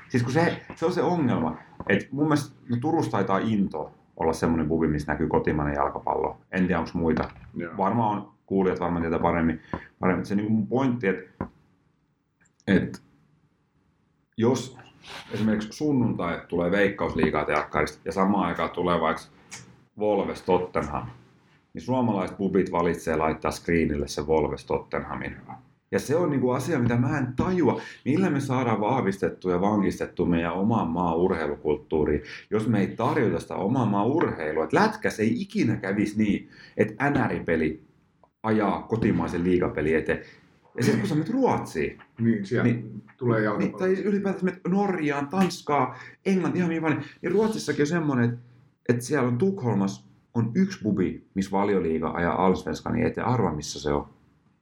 Siis kun se, se on se ongelma, että mun mielestä no Turussa taitaa into olla semmoinen pubi, missä näkyy kotimainen jalkapallo. En tiedä, onko muita. Joo. Varmaan on kuulijat varmaan tietää paremmin. paremmin. Se niin mun pointti, että, että jos esimerkiksi sunnuntai tulee veikkausliigaa teakkarista ja samaan aikaan tulee vaikka Wolves Tottenham, niin suomalaiset pubit valitsee laittaa screenille se Wolves Tottenhamin. Ja se on niinku asia, mitä mä en tajua, millä me saadaan vahvistettua ja vankistettua meidän oman maan urheilukulttuuriin, jos me ei tarjota sitä oman maan urheilua. Että lätkäs ei ikinä kävisi niin, että NR-peli ajaa kotimaisen liigapeli eteen. Ja sitten kun sä menet Ruotsiin, Niin, siellä Niin- niin, tulee niin, jalkapallo. tai ylipäätänsä menet Norjaan, Tanskaa, Englanti, ihan mihin vaan, niin Ruotsissakin on semmoinen, että, että siellä on Tukholmas on yksi bubi, missä valioliiga ajaa Allsvenskani eteen. Arva, missä se on.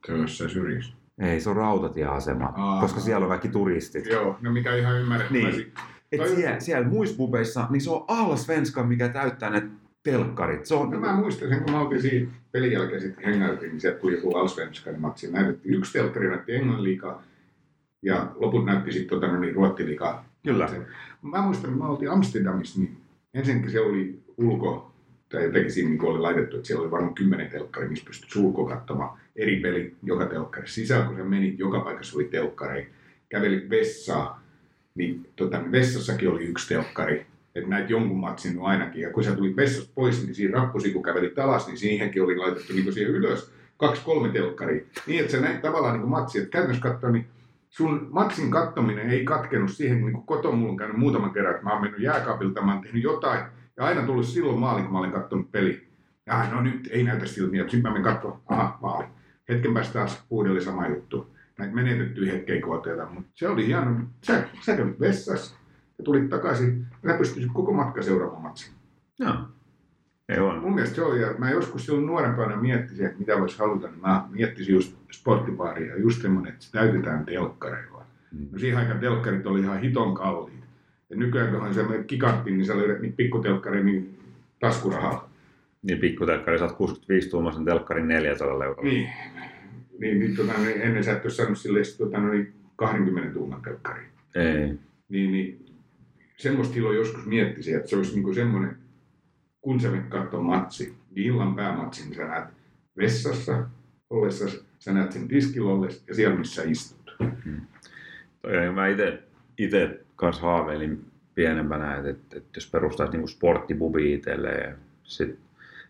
Se on jossain syrjissä. Ei, se on rautatieasema, Aa. koska siellä on kaikki turistit. Joo, no mikä ihan ymmärrettävä. Niin. Et Toi- siellä, siellä muissa pubeissa, niin se on Allsvenska, mikä täyttää ne telkkarit. Se on, No mä muistan sen, kun mä oltiin siinä pelin jälkeen sitten hengailtiin, niin sieltä tuli joku Allsvenskan matsi. Näytettiin yksi telkkari näytti Englannin liikaa ja loput näytti sitten tota, no niin, Ruotsin liikaa. Kyllä. Se- Mä muistan, kun mä oltiin Amsterdamissa, niin ensinnäkin se oli ulko, tai jotenkin siinä niin oli laitettu, että siellä oli varmaan kymmenen telkkari, missä pystyt sulko katsomaan eri peli joka telkkarissa. Sisällä, kun sä menit, joka paikassa oli telkkari. Kävelit vessaa, niin tota, niin vessassakin oli yksi telkkari. Että näit jonkun matsin ainakin. Ja kun sä tulit vessasta pois, niin siinä rappusi, kun kävelit alas, niin siihenkin oli laitettu niin siihen ylös kaksi-kolme telkkaria. Niin, että sä näit tavallaan niin matsi. Että käytännössä katsoa, niin sun matsin kattominen ei katkenut siihen, niin kuin koton mulla on käynyt muutaman kerran, että mä oon mennyt jääkaapilta, mä oon tehnyt jotain, ja aina tullut silloin maali, kun mä olin katsonut peli. Ja no nyt ei näytä siltä, niin sitten mä menen katsomaan, aha, maali. Hetken päästä taas uudelleen sama juttu. Näitä menetettyjä hetkejä kooteita, mutta se oli hieno. Sä, sä kävit vessassa ja tulit takaisin, ja sä pystyisit koko matka seuraamaan matsin. Joo. Ei on. Mun mielestä se oli, ja mä joskus silloin nuorempana miettisin, että mitä voisi haluta, niin mä miettisin just sporttibaaria, just semmoinen, että se täytetään telkkareilla. Mm. No siihen aikaan telkkarit oli ihan hiton kalliit. Ja nykyään kun se menet kikattiin, niin sä löydät niitä pikkutelkkaria niin taskurahalla. Niin pikkutelkkari, saat 65 tuumaisen telkkarin 400 eurolla. Niin, niin, niin, tota, niin ennen sä et olisi saanut sille tota, no, niin 20 tuuman telkkari. Ei. Niin, niin semmoista silloin joskus miettisi, että se olisi niin semmoinen, kun sä menet katsomaan matsi, niin illan päämatsi, niin sä näet vessassa ollessa, sä näet sen tiskillä ollessa ja siellä, missä sä istut. Toi, on- mä itse ite kans haaveilin pienempänä, että, että, että jos perustaisi niinku sporttibubi itselleen. Sit,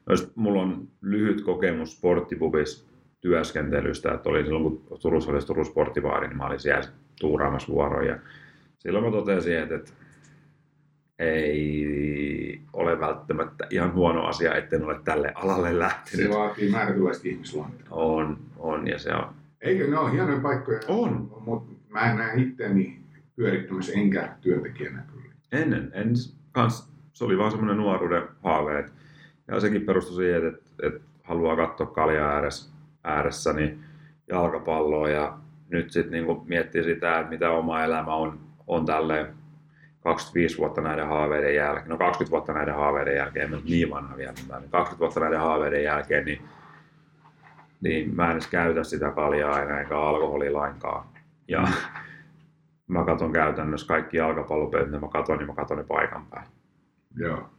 jos mulla on lyhyt kokemus sporttibubissa työskentelystä, että oli silloin kun Turussa oli Turun sporttivaari, niin mä olin siellä tuuraamassa vuoroja. Silloin mä totesin, että, että ei ole välttämättä ihan huono asia, etten ole tälle alalle Se lähtenyt. vaatii määrätynlaista ihmisluonnetta. On, on ja se on. Eikö ne ole hienoja paikkoja? On. Mutta mä en näe itseäni pyörittämässä enkä työntekijänä kyllä. Ennen, en kans, se oli vaan semmoinen nuoruuden haave. Et, ja sekin perustui siihen, että, että haluaa katsoa kalja ääressä, ääressä niin jalkapalloa ja nyt sitten niinku miettii sitä, että mitä oma elämä on, on tälleen 25 vuotta näiden haaveiden jälkeen, no 20 vuotta näiden haaveiden jälkeen, en nyt niin vanha vielä, mutta niin 20 vuotta näiden haaveiden jälkeen, niin, niin mä en edes käytä sitä kaljaa enää eikä alkoholia lainkaan. Ja mä katson käytännössä kaikki jalkapallopelit, mitä mä katson, niin mä katson ne paikan päällä. Joo.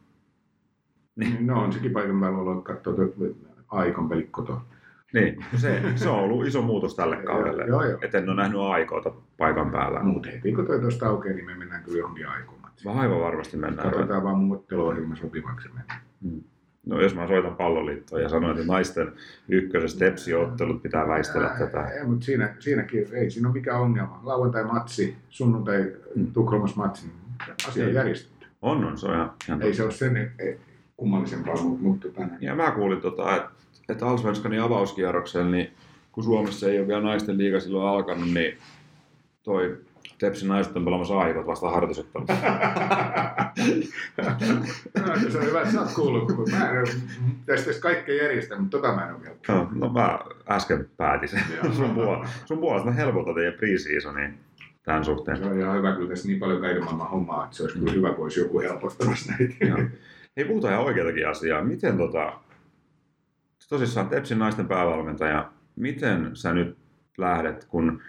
Niin. No on sekin paikan päällä ollut katsoa aikon pelit kotoa. Niin, se, se on ollut iso muutos tälle kaudelle. Joo, joo. Et en ole nähnyt aikoita paikan päällä. Mutta heti kun toi tuosta aukeaa, niin me mennään kyllä johonkin aikomaan. Aivan varmasti mennään. Katsotaan vaan mun otteluohjelma sopivaksi mennä. No jos mä soitan palloliittoon ja sanoin, että naisten ykkösessä tepsiottelut pitää väistellä tätä. Ei, mutta siinä, siinäkin ei siinä ole mikään ongelma. Lauantai matsi, sunnuntai Mm. Tukholmas matsi, niin asia on Ei. järjestetty. On, on, se on ihan, ihan Ei se ole sen eh, kummallisempaa, mutta, mutta tota, näin. Ja mä kuulin, tota, että, että Allsvenskanin avauskierroksella, niin kun Suomessa ei ole vielä naisten liiga silloin alkanut, niin toi Tepsin naiset on pelaamassa aikot vasta harjoitusottelussa. No, se on hyvä, että sä oot kuullut. kun Mä en tästä kaikkea järjestä, mutta tota mä en ole vielä. No, no mä äsken päätin sen sun, puolesta. sun puolesta. Mä helpotan teidän pre-seasonin tämän suhteen. Se on ihan hyvä, kyllä tässä niin paljon kaiken maailman hommaa, että se olisi kyllä hyvä, kun olisi joku helpottamassa näitä. Hei, puhutaan ihan oikeatakin asiaa. Miten tota, tosissaan Tepsin naisten päävalmentaja, miten sä nyt lähdet, kun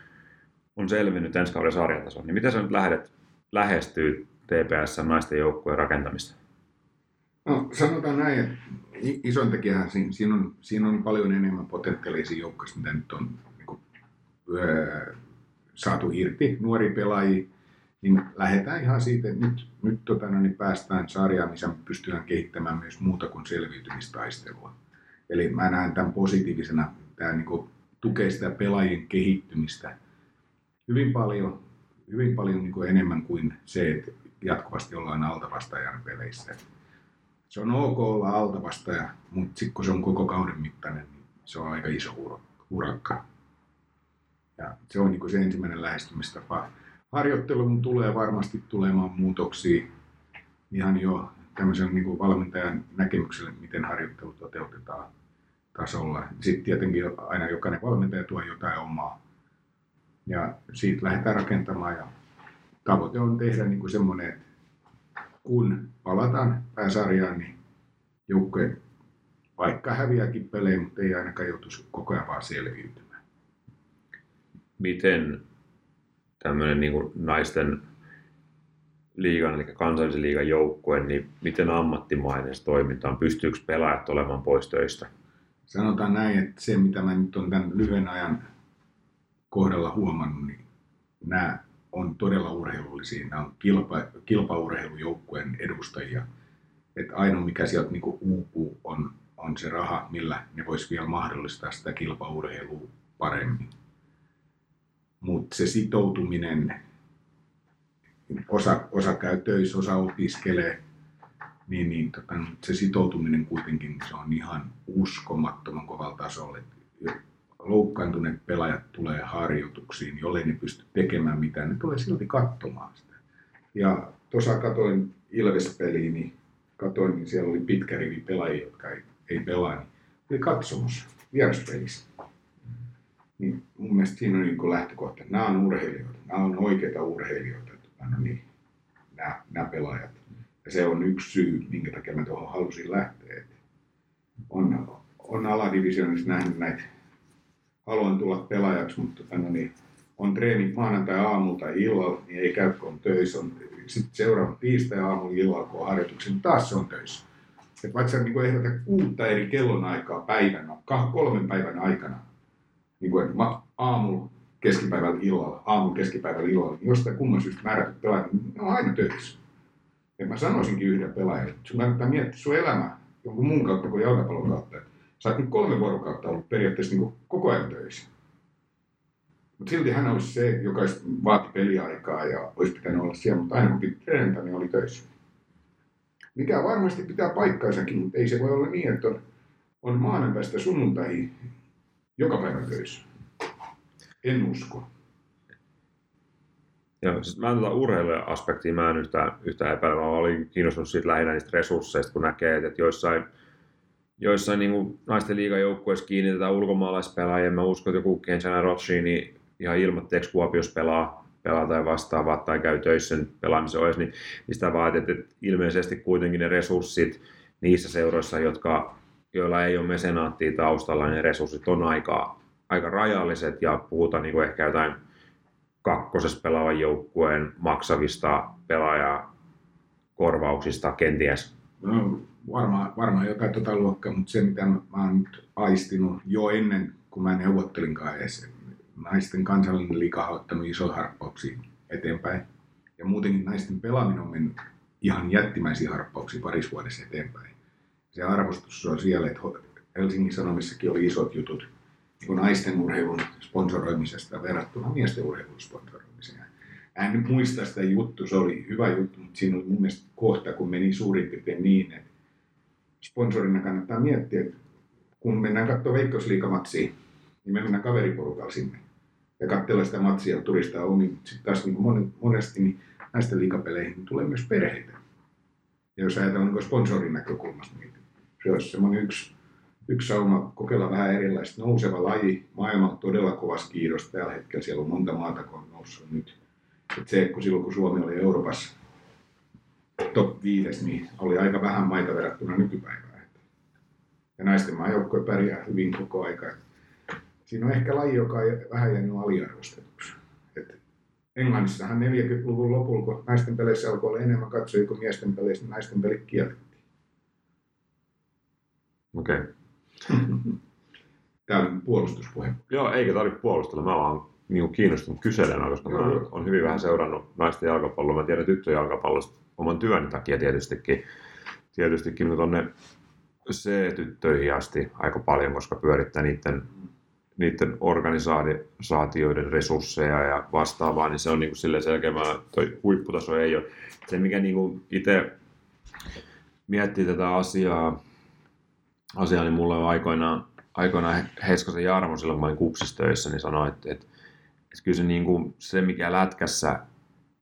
on selvinnyt ensi kauden sarjataso, niin miten sä nyt lähdet lähestyy TPS naisten joukkueen rakentamista? No, sanotaan näin, että isoin tekijähän siinä, siinä, on, siinä on paljon enemmän potentiaalisia joukkoja, mitä nyt on niin kuin, öö, saatu irti, nuori pelaajia, niin lähdetään ihan siitä, että nyt, nyt tota, no, niin päästään sarjaan, missä pystytään kehittämään myös muuta kuin selviytymistaistelua. Eli mä näen tämän positiivisena, tämä niin kuin tukee sitä pelaajien kehittymistä hyvin paljon, hyvin paljon niin kuin enemmän kuin se, että jatkuvasti ollaan altavastajan peleissä. Se on ok olla altavastaja, mutta sitten kun se on koko kauden mittainen, niin se on aika iso urakka. Ja se on niin kuin se ensimmäinen lähestymistapa. Harjoitteluun tulee varmasti tulemaan muutoksia ihan jo tämmöisen niin kuin valmentajan näkemykselle, miten harjoittelu toteutetaan tasolla. Sitten tietenkin aina jokainen valmentaja tuo jotain omaa. Ja siitä lähdetään rakentamaan ja tavoite on tehdä niin kuin semmoinen, että kun palataan pääsarjaan, niin joukkue vaikka häviääkin pelejä, mutta ei ainakaan joutuisi koko ajan vaan selviytymään. Miten tämmöinen niin naisten liigan, eli kansallisen liigan joukkue, niin miten ammattimainen se toiminta on? Pystyykö pelaajat olemaan pois töistä? Sanotaan näin, että se mitä mä nyt olen tämän lyhyen ajan kohdalla huomannut, niin nämä on todella urheilullisia. Nämä on kilpa, kilpaurheilujoukkueen edustajia. Että ainoa mikä sieltä niin uupuu on, on se raha, millä ne vois vielä mahdollistaa sitä kilpaurheilua paremmin. Mutta se sitoutuminen, osa, osa käy töissä, osa opiskelee, niin, niin tota, se sitoutuminen kuitenkin se on ihan uskomattoman kovalla tasolla loukkaantuneet pelaajat tulee harjoituksiin, jollei ne pysty tekemään mitään, ne tulee silti katsomaan sitä. Ja tuossa katoin Ilves-peliä, niin katoin, niin siellä oli pitkä rivi pelaajia, jotka ei, ei pelaa, niin oli katsomassa vieraspelissä. Niin mun mielestä siinä on niin lähtökohta, että nämä on urheilijoita, nämä on oikeita urheilijoita, no niin, nämä, nämä pelaajat. Ja se on yksi syy, minkä takia mä tuohon halusin lähteä. on, on aladivisionissa nähnyt näitä haluan tulla pelaajaksi, mutta tota, no niin, on treeni maanantai aamulta illalla, niin ei käy kun on töissä. On, sitten seuraava tiistai aamulla illalla, kun on harjoituksia, niin taas se on töissä. Et vaikka sä niin ehdota kuutta eri kellonaikaa päivänä, kolmen päivän aikana, niin kuin, että aamulla, keskipäivällä illalla, aamulla, keskipäivällä illalla, niin jostain kumman syystä määrätyt pelaajat, niin ne on aina töissä. Ja mä sanoisinkin yhden pelaajalle, että sun kannattaa miettiä sun elämä jonkun muun kautta kuin jalkapallon kautta. Sä oot nyt kolme vuorokautta ollut periaatteessa niin koko ajan töissä. Mutta silti hän olisi se, joka vaati peliaikaa ja olisi pitänyt olla siellä, mutta aina kun piti treenata, niin oli töissä. Mikä varmasti pitää paikkaisakin, mutta ei se voi olla niin, että on, on maanantaista sunnuntaihin joka päivä töissä. En usko. Joo, siis mä en tuota urheiluaspektia mä en yhtään, yhtään epäile, mä olin kiinnostunut siitä lähinnä niistä resursseista, kun näkee, että joissain joissain niin naisten liigajoukkueissa kiinnitetään ulkomaalaispelaajia. Mä uskon, että joku Kenshana Rochi, niin ihan ilmatteeksi Kuopiossa pelaa, pelaa tai vastaavaa tai käy töissä sen pelaamisen ohessa, niin, niin sitä vaatii, että ilmeisesti kuitenkin ne resurssit niissä seuroissa, jotka, joilla ei ole mesenaattia taustalla, niin resurssit on aika, aika rajalliset ja puhutaan niin kuin ehkä jotain kakkosessa pelaavan joukkueen maksavista pelaajakorvauksista kenties. No, varmaan, varmaan jotain tuota luokkaa, mutta se mitä mä, oon nyt aistinut jo ennen, kun mä neuvottelinkaan edes, naisten kansallinen liika on ottanut isoja harppauksia eteenpäin. Ja muutenkin naisten pelaaminen on mennyt ihan jättimäisiä harppauksia parissa vuodessa eteenpäin. Se arvostus on siellä, että Helsingin Sanomissakin oli isot jutut niin naisten urheilun sponsoroimisesta verrattuna miesten urheilun sponsoroimiseen. En muista sitä juttu, se oli hyvä juttu, mutta siinä oli mun mielestä kohta, kun meni suurin piirtein niin, että sponsorina kannattaa miettiä, että kun mennään katsomaan veikkausliikamatsia, niin me mennään kaveriporukalla sinne ja katsella sitä matsia ja turistaa omiin. Sitten taas niin monesti niin näistä liikapeleihin tulee myös perheitä. Ja jos ajatellaan niin sponsorin näkökulmasta, niin se olisi semmoinen yksi, yksi sauma kokeilla vähän erilaista. Nouseva laji, maailma on todella kovassa kiitos tällä hetkellä. Siellä on monta maata, kun on noussut nyt. Et se, kun silloin kun Suomi oli Euroopassa top 5, niin oli aika vähän maita verrattuna nykypäivään. Ja naisten maajoukkue pärjää hyvin koko aika. Siinä on ehkä laji, joka on vähän jäänyt aliarvostetuksi. Et Englannissahan 40-luvun lopulla, kun naisten peleissä alkoi olla enemmän katsojia kuin miesten peleissä, niin naisten pelit kiellettiin. Okei. Okay. Tämä on puolustuspuhe. Joo, eikä tarvitse puolustella. Mä vaan niin kiinnostunut kyselemään, koska mä olen hyvin vähän seurannut naisten jalkapalloa. Mä tiedän tyttöjalkapallosta oman työni takia tietystikin. Tietystikin, tuonne C-tyttöihin asti aika paljon, koska pyörittää niiden, niiden organisaatioiden resursseja ja vastaavaa, niin se on niin kuin sille selkeä, toi huipputaso ei ole. Se, mikä niin kuin itse miettii tätä asiaa, asiaa niin mulle aikoinaan, aikoinaan Heiskasen Jarmo silloin, kun mä olin kupsistöissä, niin sanoi, että, että, että kyllä se, niin kuin, se, mikä lätkässä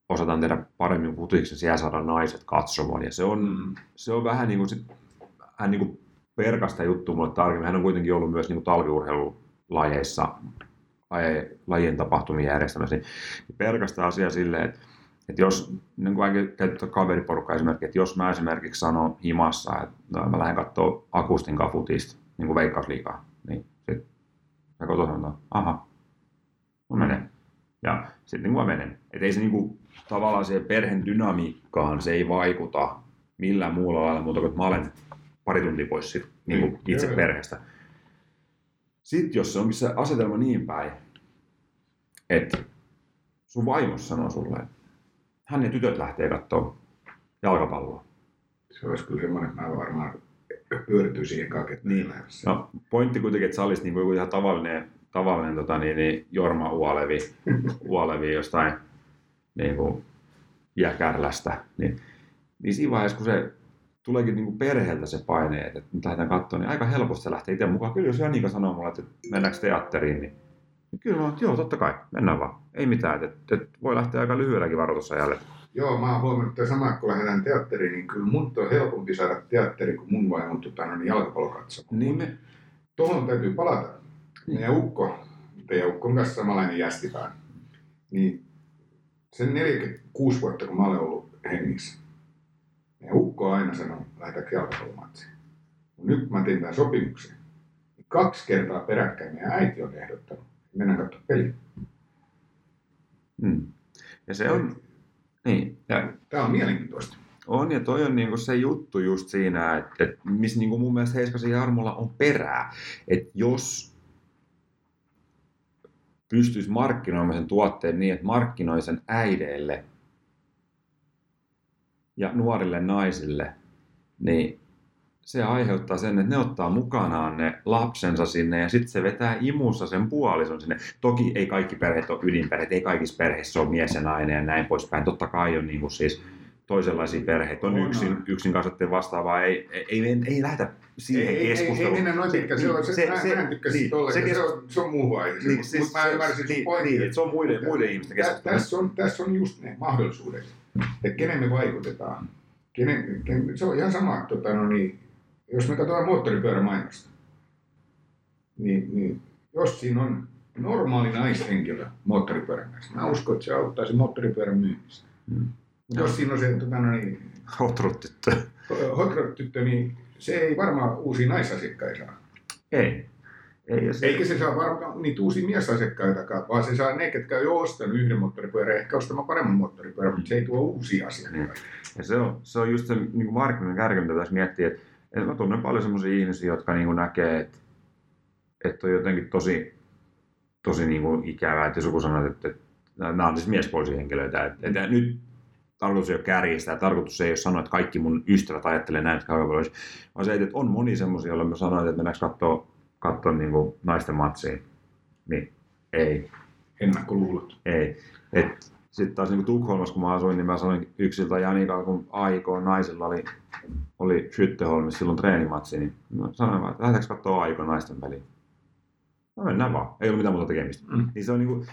osataan tehdä paremmin futiksen, siellä saada naiset katsomaan. Ja se on, mm. se on vähän niin kuin, sit, hän niin kuin perkasta juttu mulle tarkemmin. Hän on kuitenkin ollut myös niin kuin talviurheilulajeissa, lajien tapahtumien järjestämässä, niin perkasta asia silleen, että että jos, niin kuin käytetään kaveriporukka esimerkiksi, että jos mä esimerkiksi sanon himassa, että no, mä lähden katsoa akustin kafutista, niin kuin veikkausliikaa, niin sitten mä koto sanotaan, aha, mä menen. Ja sitten niin mä menen. Että ei se niin kuin, tavallaan siihen perheen dynamiikkaan, se ei vaikuta millään muulla lailla muuta kuin, että mä olen pari tuntia pois sit, niin kuin itse joo, perheestä. Sitten jos se onkin se asetelma niin päin, että sun vaimo sanoo sulle, että hän ja tytöt lähtee katsoa jalkapalloa. Se olisi kyllä semmoinen, että mä varmaan pyörityy siihen kaiken. Niin. No, pointti kuitenkin, että sä olisit niin kuin ihan tavallinen, tavallinen tota, niin, niin Jorma Uolevi, Uolevi jostain niin kuin jäkärlästä, niin, niin siinä vaiheessa, kun se tuleekin niin kuin perheeltä se paine, että nyt lähdetään katsomaan, niin aika helposti se lähtee itse mukaan. Kyllä jos Janika sanoo mulle, että mennäänkö teatteriin, niin kyllä mä joo, totta kai, mennään vaan. Ei mitään, että, että voi lähteä aika lyhyelläkin varoitusajalla. Joo, mä oon huomannut, että sama kun lähdetään teatteriin, niin kyllä mun on helpompi saada teatteri kuin mun vaimon tota, no, niin jalkapallokatsomaan. Niin me... Tuohon täytyy palata. Meidän ukko, teidän ukkon kanssa samanlainen jästipään, niin sen 46 vuotta, kun mä olen ollut hengissä, meidän ukko aina sanoo, lähdetäänkö jalkapallomatsiin. Nyt mä tein tämän sopimuksen. Kaksi kertaa peräkkäin meidän äiti on ehdottanut, mennään katsoa peli. Hmm. Ja se on, niin. Ja, Tämä on mielenkiintoista. On, ja toi on niinku se juttu just siinä, että, että missä niinku mun mielestä Heiskasen Jarmolla on perää. Että jos pystyisi markkinoimaan sen tuotteen niin, että markkinoi sen äideille ja nuorille naisille, niin se aiheuttaa sen, että ne ottaa mukanaan ne lapsensa sinne ja sitten se vetää imussa sen puolison sinne. Toki ei kaikki perheet ole ydinperheet, ei kaikissa perheissä ole mies ja nainen ja näin poispäin. Totta kai on niin kuin siis toisenlaisia perheitä. On, on yksin, yksin kasvatteen vastaavaa, ei, ei, ei, ei lähdetä siihen ei, keskusteluun. Ei, ei, ei noin pitkä, se, on, se, se, mä, se, mä en tykkäisi niin, se, se, on, se on muu aihe, niin, se, mutta mä ymmärsin niin, sun Niin, se on muiden, muiden ihmisten keskustelua. Tässä on, tässä on just ne mahdollisuudet, että kenen me vaikutetaan. Kenen, kenen, se on ihan sama, tota, no niin, jos me katsotaan moottoripyörämainosta, niin, niin jos siinä on normaali naishenkilö moottoripyörän kanssa, mä uskon, että se auttaisi moottoripyörän myynnissä. Mutta jos siinä on se tota, no niin, Hotrot-tyttö. Hotrot-tyttö, niin se ei varmaan uusia naisasiakkaita saa. Ei. Ei, se... Eikä se saa varmaan niitä uusia miesasiakkaitakaan, vaan se saa ne, ketkä on jo ostanut yhden moottoripyörän, ehkä ostamaan paremman moottoripyörän, mm. mutta se ei tuo uusia asiakkaita. Mm. Ja se on, se on just se niin markkinoinnin kärki, mitä tässä miettii, että et mä tunnen paljon semmoisia ihmisiä, jotka niin kuin näkee, että, että on jotenkin tosi, tosi niin kuin ikävää, että jos joku sanoo, että, että nämä on siis miespuolisia henkilöitä, että, että nyt tarkoitus ei ole kärjistää, tarkoitus ei ole sanoa, että kaikki mun ystävät ajattelee näin, että kaupan vaan se, että on moni semmoisia, joilla mä sanoin, että mennäänkö katsoa, katsoa niin naisten matsiin, niin ei. Ennakkoluulot. Ei. Et, sitten taas niin Tukholmassa, kun mä asuin, niin mä sanoin yksiltä Janikalla, kun aikoon naisilla oli, oli Schütteholmissa silloin treenimatsi, niin mä sanoin vaan, että lähdetäänkö katsoa aikoon naisten peliä. No mennään vaan, ei ole mitään muuta tekemistä. Mm. Niin se on niin kuin,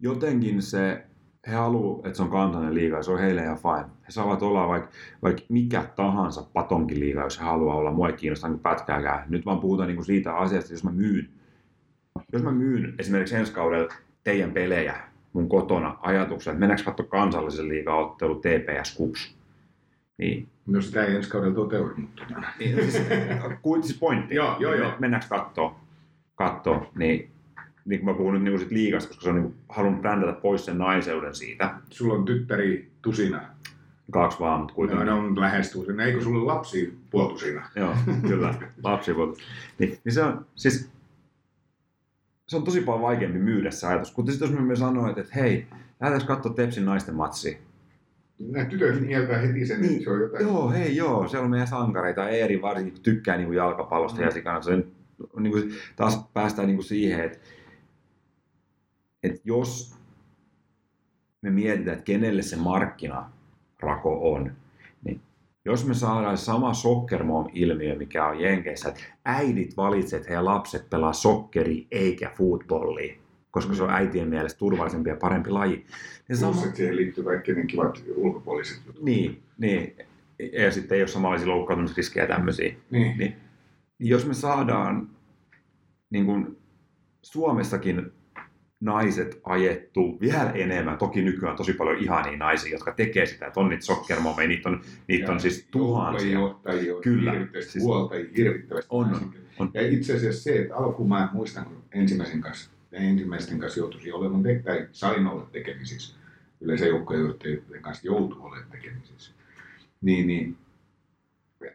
jotenkin se, he haluavat, että se on kansallinen liiga ja se on heille ihan fine. He saavat olla vaikka, vaikka mikä tahansa patonkin liiga, jos he haluaa olla. Mua ei kiinnosta niin pätkääkään. Nyt vaan puhutaan niin kuin siitä asiasta, jos mä myyn. Jos mä myyn esimerkiksi ensi kaudella teidän pelejä mun kotona ajatuksella, että mennäänkö katsoa kansallisen liigaottelu TPS Kups. Niin. No sitä ei ensi kaudella toteudu, mutta... Niin, siis, siis pointti. joo, joo, joo. Mennäänkö katsoa, katsoa niin, niin kun mä puhun nyt niin siitä liigasta, koska se on niin halunnut brändätä pois sen naiseuden siitä. Sulla on tyttäri tusina. Kaksi vaan, mutta kuitenkin. No, ne on lähes tusina. Eikö sulla lapsi puoltusina? Joo, kyllä. lapsi puoltusina. Niin, niin se on, siis se on tosi paljon vaikeampi myydä se ajatus. Kuten sitten jos me sanoin, että, että hei, lähdetään katsoa Tepsin naisten matsi. Nämä tytöt mieltää heti sen, niin, että se on jotain. Joo, hei joo, se on meidän sankareita. Eeri varsinkin tykkää niin kuin jalkapallosta mm. ja. Se on, niin kuin, taas päästään niin kuin siihen, että, että jos me mietitään, että kenelle se markkinarako on, jos me saadaan sama soccer ilmiö mikä on Jenkeissä, että äidit valitsevat, että heidän lapset pelaa sokkeri eikä footballia, koska se on mm. äitien mielestä turvallisempi ja parempi laji. Niin sama... että siihen liittyy kaikki ne kivat ulkopuoliset jutut. Niin, niin. Ja sitten ei ole samanlaisia loukkaantumisriskejä ja tämmöisiä. Niin. niin. Jos me saadaan niin kuin Suomessakin naiset ajettu vielä enemmän. Toki nykyään on tosi paljon ihania naisia, jotka tekee sitä, että on niitä sokkermomeja, niitä on, niitä on siis tuhansia. Johtajia, Kyllä. Siis, huoltajia, hirvittävästi. On, on, on. Ja itse asiassa se, että alkuun mä muistan, kun ensimmäisen kanssa, ensimmäisten kanssa joutuisi olemaan, tai sain olla tekemisissä, yleensä joukkojen kanssa joutuu olemaan tekemisissä, niin, niin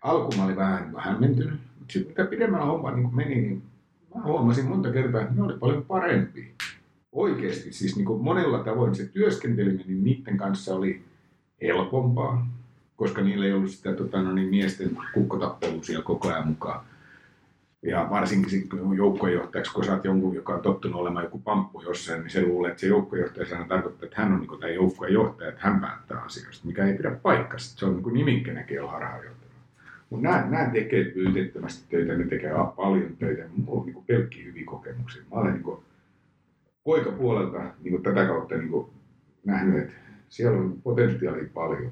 alkuun mä olin vähän hämmentynyt, mutta sitten mitä pidemmällä homma niin meni, niin mä huomasin monta kertaa, että ne oli paljon parempi oikeasti siis niin kuin monella tavoin se työskenteleminen niin niiden kanssa oli helpompaa, koska niillä ei ollut sitä tota, no niin, miesten kukkotappelua siellä koko ajan mukaan. Ja varsinkin sitten joukkojohtajaksi, kun oot jonkun, joka on tottunut olemaan joku pamppu jossain, niin se luulee, että se joukkojohtaja sana tarkoittaa, että hän on niin tämä joukkojen johtaja, että hän päättää asioista, mikä ei pidä paikkaa. Se on niin nimikkeenäkin on harhaanjohtaja. Mutta nämä, nämä tekee pyytettömästi töitä, ne tekee paljon töitä. Mulla on niin pelkkiä hyviä kokemuksia. Mä olen niin poikapuolelta niin kuin tätä kautta niin kuin nähnyt, että siellä on potentiaalia paljon.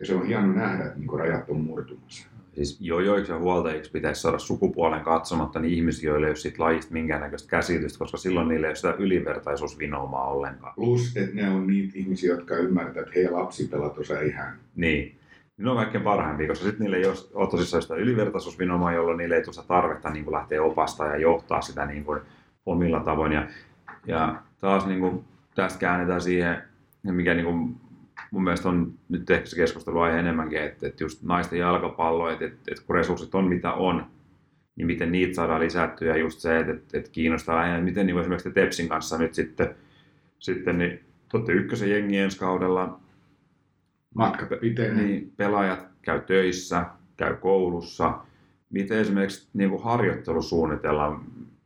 Ja se on hieno nähdä, että niin rajat on murtumassa. Siis joiksi ja huoltajiksi pitäisi saada sukupuolen katsomatta niin ihmisiä, joille ei ole siitä lajista minkäännäköistä käsitystä, koska silloin niille ei ole sitä ylivertaisuusvinoumaa ollenkaan. Plus, että ne on niitä ihmisiä, jotka ymmärtävät, että heidän lapsipelat osaa ihan. Niin. Ne on kaikkein parhaimpia, koska sitten niille ei ole tosissaan sitä ylivertaisuusvinoumaa, jolloin niille ei tule tarvetta niin kuin lähteä opastaa ja johtaa sitä niin kuin omilla tavoin. Ja ja taas niin kuin, tästä käännetään siihen, mikä niin kuin, mun mielestä on nyt ehkä se keskusteluaihe enemmänkin, että, että just naisten jalkapallo, että, että, että kun resurssit on mitä on, niin miten niitä saadaan lisättyä ja just se, että, että, että kiinnostaa lähinnä, miten niin esimerkiksi Tepsin kanssa nyt sitten, sitten niin tuotte ykkösen jengi ensi kaudella. Matkat pitenee. Niin, pelaajat käy töissä, käy koulussa. Miten esimerkiksi niin kuin harjoittelu suunnitellaan?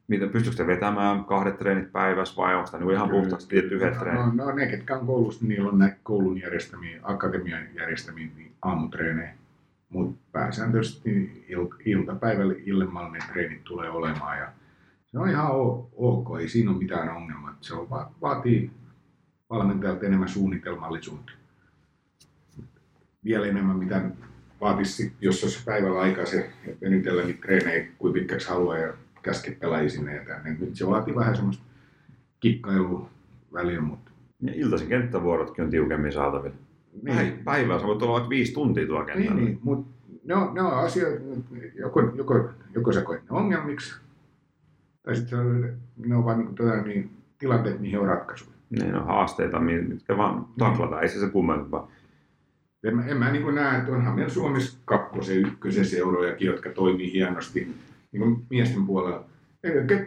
Miten pystyykö te vetämään kahdet treenit päivässä vai onko tämä niin ihan puhtaasti tietty yhdet treenit? No, no, ne, ketkä on koulussa, niillä on näitä koulun järjestämiä, akatemian järjestämiä niin aamutreenejä. Mutta pääsääntöisesti il, iltapäivällä illemmalla ne treenit tulee olemaan. Ja se on ihan ok, ei siinä ole mitään ongelmaa. Se on, va- vaatii valmentajalta enemmän suunnitelmallisuutta. Vielä enemmän mitä vaatisi, jos olisi päivällä aikaa se venytellä niitä treenejä, kuin pitkäksi haluaa ja käske pelaajia sinne ja tänne. Nyt se vaatii vähän semmoista kikkailua välillä, mutta... Ja iltaisin kenttävuorotkin on tiukemmin saatavilla. Niin. Päivää sä voit olla vaikka viisi tuntia tuolla kentällä. Niin, niin mutta ne on, ne on asioita, joko, joko, joko sä koet ne ongelmiksi, tai sitten ne on vain niin, tota, niin, tilanteet, mihin on ratkaisu. Niin on haasteita, mitkä vaan taklataan, ei se se kummempaa. En en mä niin näe, että onhan meillä Suomessa kakkosen, ykkösen seurojakin, jotka toimii hienosti niin miesten puolella.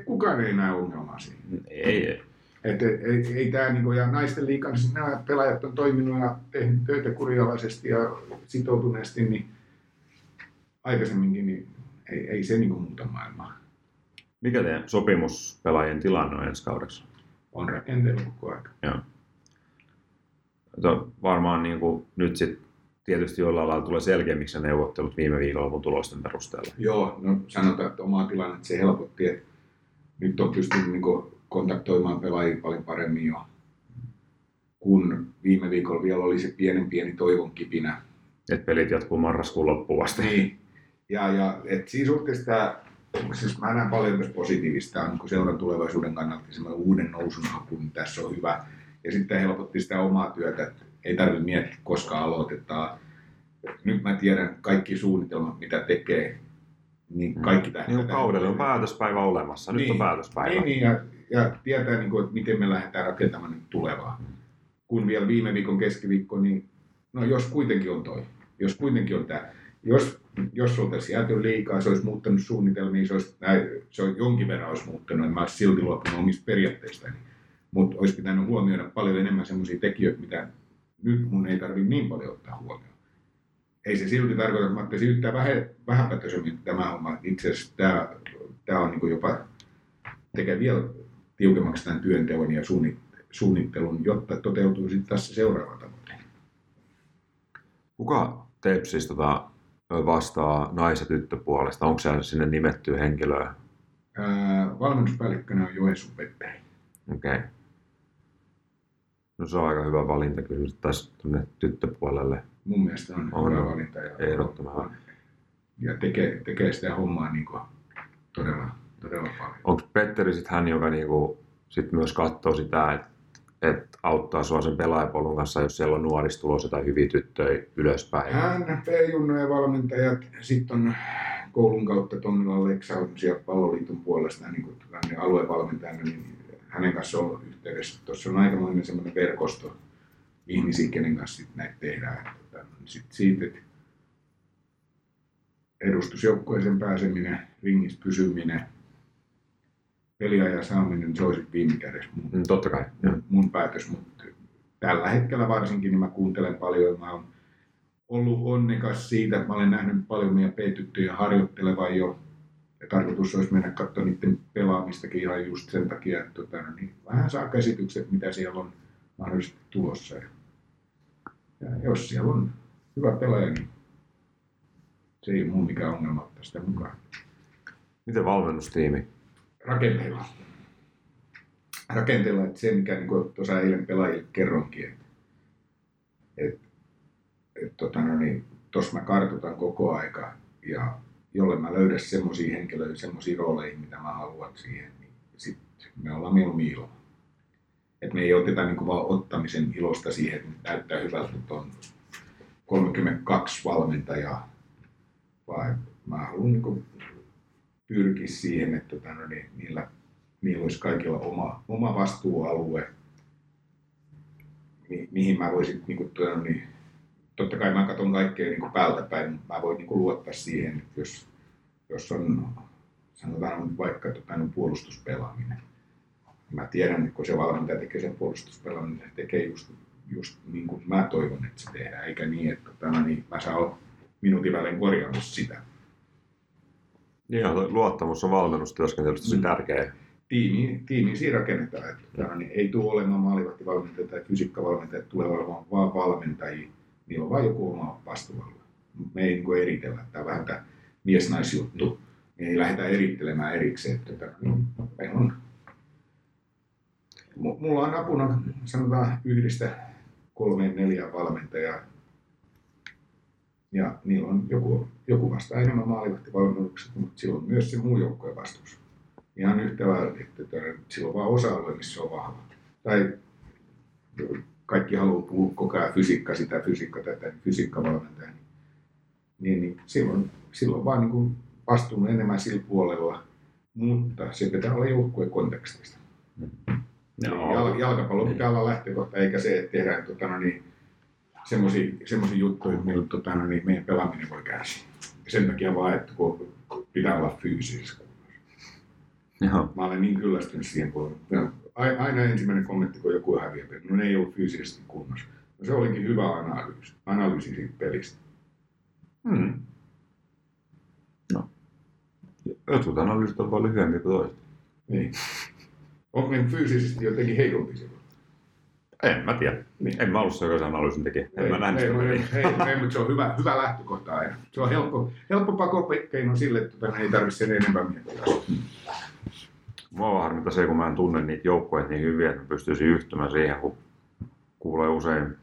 Kukaan ei näe ongelmaa siinä. Ei, ei. Et, ei, ei, ei tämä, niin kuin, ja naisten liikan, niin nämä pelaajat on toiminut ja tehnyt töitä kurialaisesti ja sitoutuneesti, niin aikaisemminkin, niin ei, ei se niin kuin muuta maailmaa. Mikä teidän sopimuspelaajien tilanne on ensi kaudeksi? On rakenteella koko ajan. Joo. varmaan niin kuin, nyt sitten tietysti jollain lailla tulee selkeämmiksi neuvottelut viime viikonlopun tulosten perusteella. Joo, no sanotaan, että omaa tilanne se helpotti, että nyt on pystynyt niin kontaktoimaan pelaajia paljon paremmin jo, kun viime viikolla vielä oli se pienen pieni toivon kipinä. Et pelit jatkuu marraskuun loppuun asti. Niin. Ja, ja et siinä suhteessa tämä, siis mä näen paljon myös positiivista niin seuran tulevaisuuden kannalta semmoinen uuden nousun haku, niin tässä on hyvä. Ja sitten helpotti sitä omaa työtä, että ei tarvitse miettiä, koska aloitetaan. Nyt mä tiedän kaikki suunnitelmat, mitä tekee, niin mm. kaikki tähtää. Niin kaudella on päätöspäivä olemassa, nyt niin, on päätöspäivä. Niin, niin ja, ja tietää, niin kuin, että miten me lähdetään rakentamaan nyt tulevaa. Kun vielä viime viikon keskiviikko, niin no jos kuitenkin on toi, jos kuitenkin on tämä, jos, jos oltaisiin jääty liikaa, se olisi muuttanut suunnitelmia, se olisi, näin, se olisi jonkin verran olisi muuttanut, en mä olisi silti luottanut omista periaatteistani. Mutta olisi pitänyt huomioida paljon enemmän sellaisia tekijöitä, mitä nyt mun ei tarvi niin paljon ottaa huomioon. Ei se silti tarkoita, että mä ottaisin yhtään vähän, vähäpätöisemmin tämä homma. Itse asiassa tämä, tämä on niin jopa tekee vielä tiukemmaksi tämän työnteon ja suunnittelun, jotta toteutuu sitten tässä seuraava tavoite. Kuka Tepsistä tota, vastaa nais- ja tyttöpuolesta? Onko se sinne nimettyä henkilöä? valmennuspäällikkönä on Petteri. Okei. Okay. No se on aika hyvä valinta kyllä tässä tuonne tyttöpuolelle. Mun mielestä on, on hyvä valinta. Ja, ehdottomasti. Ja tekee, tekee sitä hommaa niin kuin todella, todella paljon. Onko Petteri sitten hän, joka niin kuin, sit myös katsoo sitä, että et auttaa sinua sen pelaajapolun kanssa, jos siellä on nuoristulossa tai hyviä tyttöjä ylöspäin? Hän, P-junnojen valmentajat, sitten on koulun kautta Tommila Leksa on siellä palloliiton puolesta niin kuin aluevalmentajana, niin hänen kanssa on yhteydessä. Tuossa on aikamoinen semmoinen verkosto ihmisiä, kenen kanssa sit näitä tehdään. Sitten siitä, että edustusjoukkueeseen pääseminen, ringissä pysyminen, peliajan saaminen, se olisi viime kädessä mun, mm, Totta kai. Mun, mun päätös, mutta tällä hetkellä varsinkin niin mä kuuntelen paljon. Mä oon ollut onnekas siitä, että mä olen nähnyt paljon meidän p-tyttöjä harjoittelevan jo. Ja tarkoitus olisi mennä katsoa niiden pelaamistakin ihan just sen takia, että tota, no niin, vähän saa käsitykset, mitä siellä on mahdollisesti tulossa. Ja, ja jos siellä on hyvä pelaaja, niin se ei ole mun mikään ongelma ottaa sitä mukaan. Miten valmennustiimi? Rakenteella. Rakenteella, että se mikä niin tuossa eilen pelaajille kerronkin, että, että et, tota, no niin, tuossa mä kartoitan koko aika ja jolle mä löydä semmoisia henkilöitä, semmoisia rooleja, mitä mä haluan siihen, niin sit me ollaan mieluummin ilo. Et me ei oteta niin vaan ottamisen ilosta siihen, että näyttää hyvältä, että on 32 valmentajaa, vaan mä haluan niin pyrkiä siihen, että tota, no niin, niillä, niillä olisi kaikilla oma, oma vastuualue, mi, mihin mä voisin niin kuin, tota, no niin, totta kai mä katson kaikkea niin päältä päin, mutta mä voin niin kuin luottaa siihen, että jos, jos on, sanotaan vaikka tota, no, puolustuspelaaminen, mä tiedän, että kun se valmentaja tekee sen puolustuspelaaminen, se tekee just, just niin kuin mä toivon, että se tehdään, eikä niin, että no, niin, mä saan minuutin välein korjaamassa sitä. Niin, luottamus on valmennustyöskentelystä tosi mm. tärkeä. Tiimi, tiimi siinä rakennetaan. Että, tota, niin ei tule olemaan maalivahtivalmentajia tai fysiikkavalmentajia, tulee olemaan vaan valmentajia niillä on vain joku oma vastuualue. Me ei niin eritellä, tämä on vähän tämä mies-naisjuttu. Me ei lähdetä erittelemään erikseen. Että, niin, meillä on, mulla on apuna sanotaan yhdistä kolmeen neljään valmentajaa. Ja niillä on joku, joku vastaa enemmän maalivahtivalmennukset, mutta sillä on myös se muu joukkojen vastuus. Ihan yhtä lailla, että sillä on vain osa-alue, missä on vahva. Tai kaikki haluaa puhua koko ajan fysiikka sitä, fysiikka tätä, fysiikkavalmentaja, niin, niin, niin silloin, silloin vaan niin kuin vastuun enemmän sillä puolella, mutta se pitää olla joukkueen kontekstista. No. Jal, jalkapallo pitää olla lähtökohta, eikä se, että tehdään tota, no niin, semmoisia juttuja, millä tota, no niin, meidän pelaaminen voi kärsiä. Sen takia vaan, että kun pitää olla fyysisesti Joo. Mä olen niin kyllästynyt siihen, kun aina ensimmäinen kommentti, kun joku häviää no ne ei ollut fyysisesti kunnossa. No se olikin hyvä analyysi, analyysi siitä pelistä. Hmm. No. Jotkut analyysit on paljon lyhyempiä kuin toiset. Niin. Onko ne fyysisesti jotenkin heikompi silloin? En mä tiedä. Niin. En mä ollut se, joka analyysin teki. En ei, mä nähnyt sitä. Ei, ei, ei, mutta se on hyvä, hyvä lähtökohta aina. Se on helppo, helppo pakokeino sille, että ei tarvitse sen enempää miettiä. Mua harmittaa se, kun mä en tunne niitä joukkoja niin hyvin, että mä pystyisin yhtymään siihen, kun kuulee usein,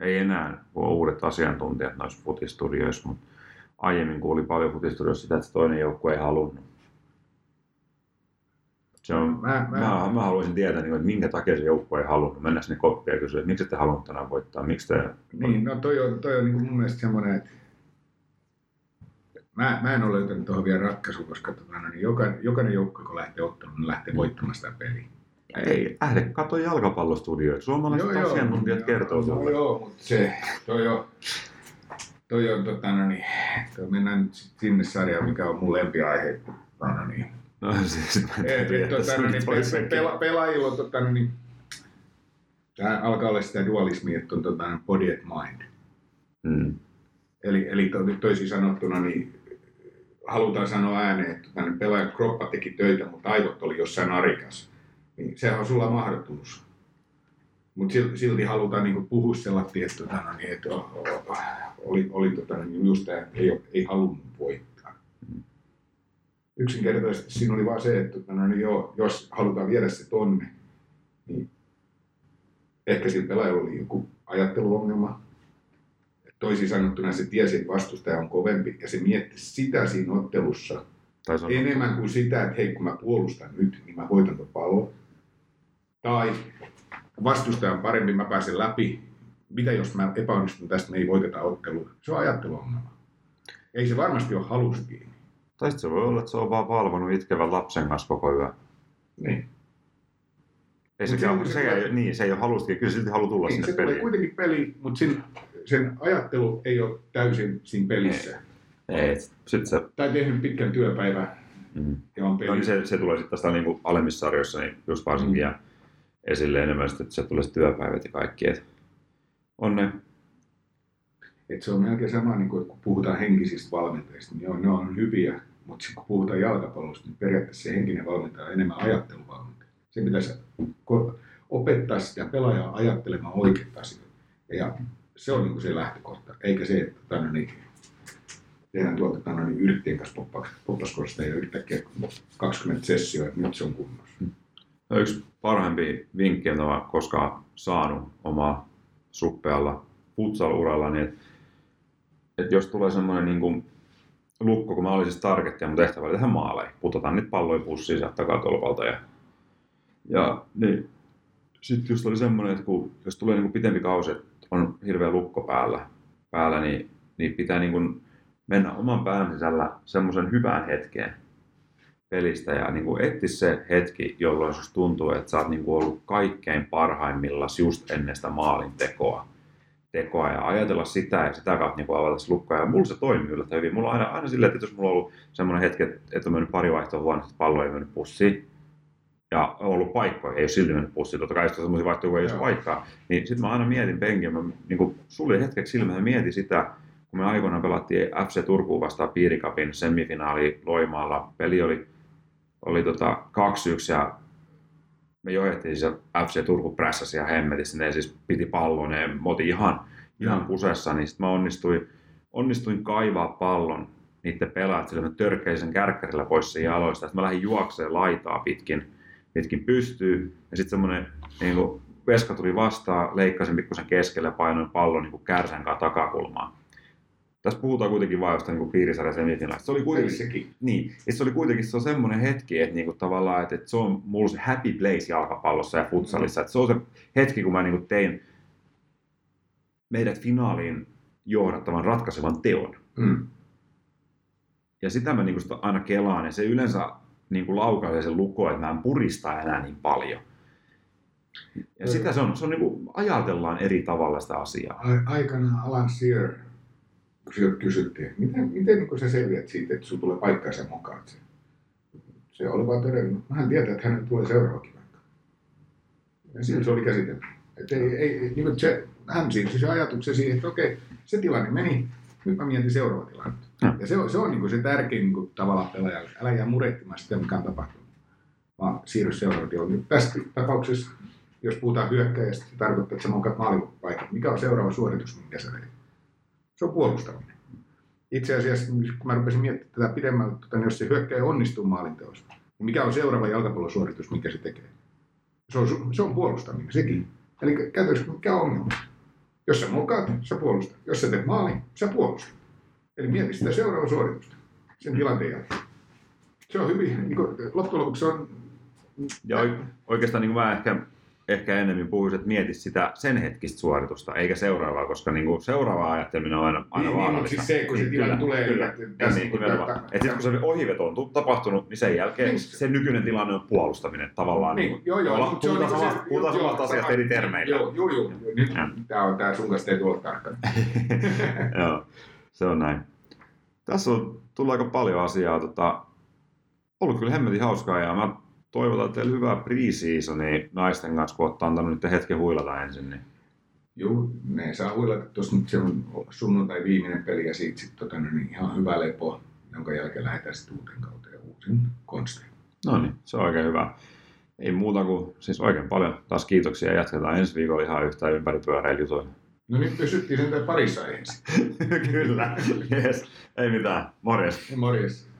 ei enää, on uudet asiantuntijat noissa futistudioissa, mutta aiemmin kuuli paljon futistudioissa sitä, että se toinen joukkue ei halunnut. Se on, mä, mä, mä, mä, haluaisin tietää, niin että minkä takia se joukkue ei halunnut. Mennä sinne koppia ja kysyä, että miksi ette halunnut tänään voittaa, miksi te... Niin, no toi on, toi on niin kuin mun mielestä semmoinen, että mä, mä en ole löytänyt tuohon vielä ratkaisua, koska tota, no, niin jokainen, jokainen joukko, kun lähtee otteluun, niin lähtee voittamaan sitä peliä. Ei, lähde katso jalkapallostudioita. Suomalaiset joo, asiantuntijat joo, kertoo joo, joo, mutta se, toi on, toi on tota, no niin, toi mennään sinne sarjaan, mikä on mun lempiaihe. Tota, no niin. No siis mä en tiedä, tota, no niin, pe, pela, pelaajilla on tota, no niin, Tämä alkaa olla sitä dualismia, että on tota, body and mind. Mm. Eli, eli to- toisin sanottuna, niin halutaan sanoa ääneen, että tänne pelaajan kroppa teki töitä, mutta aivot oli jossain arikas. Niin sehän on sulla mahdottomuus. Mutta silti halutaan niinku puhua sellaista, että, tota, no niin, että oli, oli tota, niin just tämä, ei, ei halunnut voittaa. Yksinkertaisesti siinä oli vaan se, että tota, no niin joo, jos halutaan viedä se tonne, niin ehkä sillä pelaajalla oli joku ajatteluongelma, toisin sanottuna se tiesi, että vastustaja on kovempi ja se mietti sitä siinä ottelussa se enemmän kuin sitä, että hei kun mä puolustan nyt, niin mä voitan tuon pallon. Tai vastustaja on parempi, mä pääsen läpi. Mitä jos mä epäonnistun tästä, me ei voiteta ottelua. Se on ajatteluongelma. Ei se varmasti ole halusta kiinni. tai se voi olla, että se on vaan valvonut itkevän lapsen kanssa koko yö. Niin. Ei se, se, se se, ei, niin, se ei ole halusta, kyllä se silti haluaa tulla niin sinne se peliin. kuitenkin peliin, mutta sen, sen ajattelu ei ole täysin siinä pelissä. Ei, sit se, Tai tehnyt pitkän työpäivän mm. ja on no, niin se, se tulee sitten tästä niin kuin alemmissa sarjoissa niin just varsinkin Mm. ja esille enemmän, että se tulee työpäivät ja kaikki. Et on ne, Et se on melkein sama, niin kuin, kun puhutaan henkisistä valmentajista, niin joo, ne on hyviä, mutta sitten kun puhutaan jalkapallosta, niin periaatteessa se henkinen valmentaja on enemmän ajatteluvalmentaja. Se pitäisi opettaa sitä pelaajaa ajattelemaan oikeita asioita. Ja se on niin kuin se lähtökohta, eikä se, että tänne niin, tehdään tuolta tänne niin yrttien kanssa poppas- poppaskorosta ja yhtäkkiä 20 sessioa, että nyt se on kunnossa. No yksi parhaimpi vinkki, mitä mä koskaan saanut omaa suppealla futsal-uralla, niin että et jos tulee semmoinen niin kuin lukko, kun mä olin siis target ja mun tehtävä oli tehdä maaleja, putotaan niitä palloja pussiin sieltä takatolpalta ja, ja niin sitten just oli semmoinen, että kun, jos tulee niin kuin pitempi kausi, että on hirveä lukko päällä, päällä niin, niin pitää niin kuin mennä oman pään sisällä semmoisen hyvään hetkeen, pelistä ja niin etsi se hetki, jolloin susta tuntuu, että sä oot niin kuin ollut kaikkein parhaimmillaan just ennen sitä maalin tekoa. tekoa ja ajatella sitä ja sitä kautta niin avata se lukkoa. Ja mulla se toimii yllättävän hyvin. Mulla on aina, aina silleen, että jos mulla on ollut semmoinen hetki, että että on mennyt pari vaihtoa huonosti, pallo ei mennyt pussiin, ja ollut paikkoja, ei ole silti mennyt pussiin, totta kai on semmoisia vaihtoja, kun ei ole paikkaa, niin sitten mä aina mietin penkiä, mä niin kuin suljin hetkeksi silmät ja mietin sitä, kun me aikoinaan pelattiin FC Turkuun vastaan Piirikapin semifinaali Loimaalla. Peli oli, oli tota 2-1 ja me johdettiin se FC Turku prässäsi ja hemmetissä. Ne siis piti pallon ja me oltiin ihan, ihan kusessa, niin sitten mä onnistuin, onnistuin kaivaa pallon niiden pelaajat, sillä mä törkkäsin sen kärkkärillä pois sen jaloista. Sitten mä lähdin juokseen laitaa pitkin, pitkin pystyy. Ja sitten semmoinen niin kuin, veska tuli vastaan, leikkasin pikkusen keskelle ja painoin pallon niin kuin kärsän kanssa takakulmaan. Tässä puhutaan kuitenkin vain jostain niin piirisarjan semifinaalista. Se oli kuitenkin, Sekin. niin, ja se oli kuitenkin se on semmoinen hetki, että niinku tavallaan, että, että se on mulla se happy place jalkapallossa ja futsalissa. Että se on se hetki, kun mä niinku tein meidät finaaliin johdattavan ratkaisevan teon. Mm. Ja sitä mä niinku sitä aina kelaan, ja se yleensä niinku laukaisee sen lukko, että mä en purista enää niin paljon. Ja sitä se on, se on niinku, ajatellaan eri tavalla sitä asiaa. Aikanaan Alan Sear, kun siltä kysyttiin, miten, miten niin sä selviät siitä, että sulla tulee paikka ja sä mokaat sen. Se oli vaan todennut, hän tietää, että hänelle tulee seuraavakin paikka. Ja siinä se oli käsitelty. Että ei, ei, niin kuin se, hän siirsi se ajatuksen siihen, että okei, se tilanne meni, nyt mä mietin seuraava tilanne. Joo. Ja se on, se on niin se tärkein niin kuin, tavallaan pelaajalle. Älä jää murehtimaan sitä, mikä on tapahtunut, vaan siirry seuraavaan tilanne. Tässä tapauksessa, jos puhutaan hyökkäjästä, se tarkoittaa, että sä maalipaikan. Mikä on seuraava suoritus, minkä sä teet? Se on puolustaminen. Itse asiassa, kun mä rupesin miettimään tätä pidemmälle, tota, niin jos se hyökkäjä onnistuu maalinteossa, niin mikä on seuraava jalkapallosuoritus, minkä se tekee? Se on, se on puolustaminen, sekin. Eli käytännössä mikä on ongelma? Jos sä mokaat, sä puolustat. Jos sä teet maalin, sä puolustat. Eli mieti sitä seuraavaa suoritusta sen tilanteen jälkeen. Se on hyvin, niin kuin, loppujen lopuksi se on Ja oik- oikeastaan niin mä ehkä, ehkä enemmän puhuisin, että mieti sitä sen hetkistä suoritusta, eikä seuraavaa, koska niin kuin seuraavaa ajatteleminen on aina, aina Niin, niin, vaarallista. mutta siis se, kun se tilanne tulee, Kyllä, että- kyllä, tässä niin, kun nimenomaan. tämä- Että sitten kun se ohiveto on tu- tapahtunut, niin sen jälkeen Niin. se nykyinen tilanne on puolustaminen tavallaan. Niin, kuin- joo, joo. puhutaan samasta asiasta eri termeillä. Joo, joo, joo. Nyt tää on tää sun kanssa ei tulla tarkkaan. Joo, se on näin. Tässä on tullut aika paljon asiaa. Tota, ollut kyllä hemmetin hauskaa ja mä toivotan teille hyvää pre-seasonia naisten kanssa, kun olette antanut nyt hetken huilata ensin. Niin. Joo, ne saa huilata tuossa nyt se on sunnuntai viimeinen peli ja siitä sitten tota, niin ihan hyvä lepo, jonka jälkeen lähdetään sitten uuteen kauteen uusin konstiin. No niin, se on oikein hyvä. Ei muuta kuin siis oikein paljon taas kiitoksia ja jatketaan ensi viikolla ihan yhtään ympäripyöreillä jutuilla. No niin, pysyttiin sen parissa ensin. Kyllä, yes. Ei mitään. Morjes. Morjes.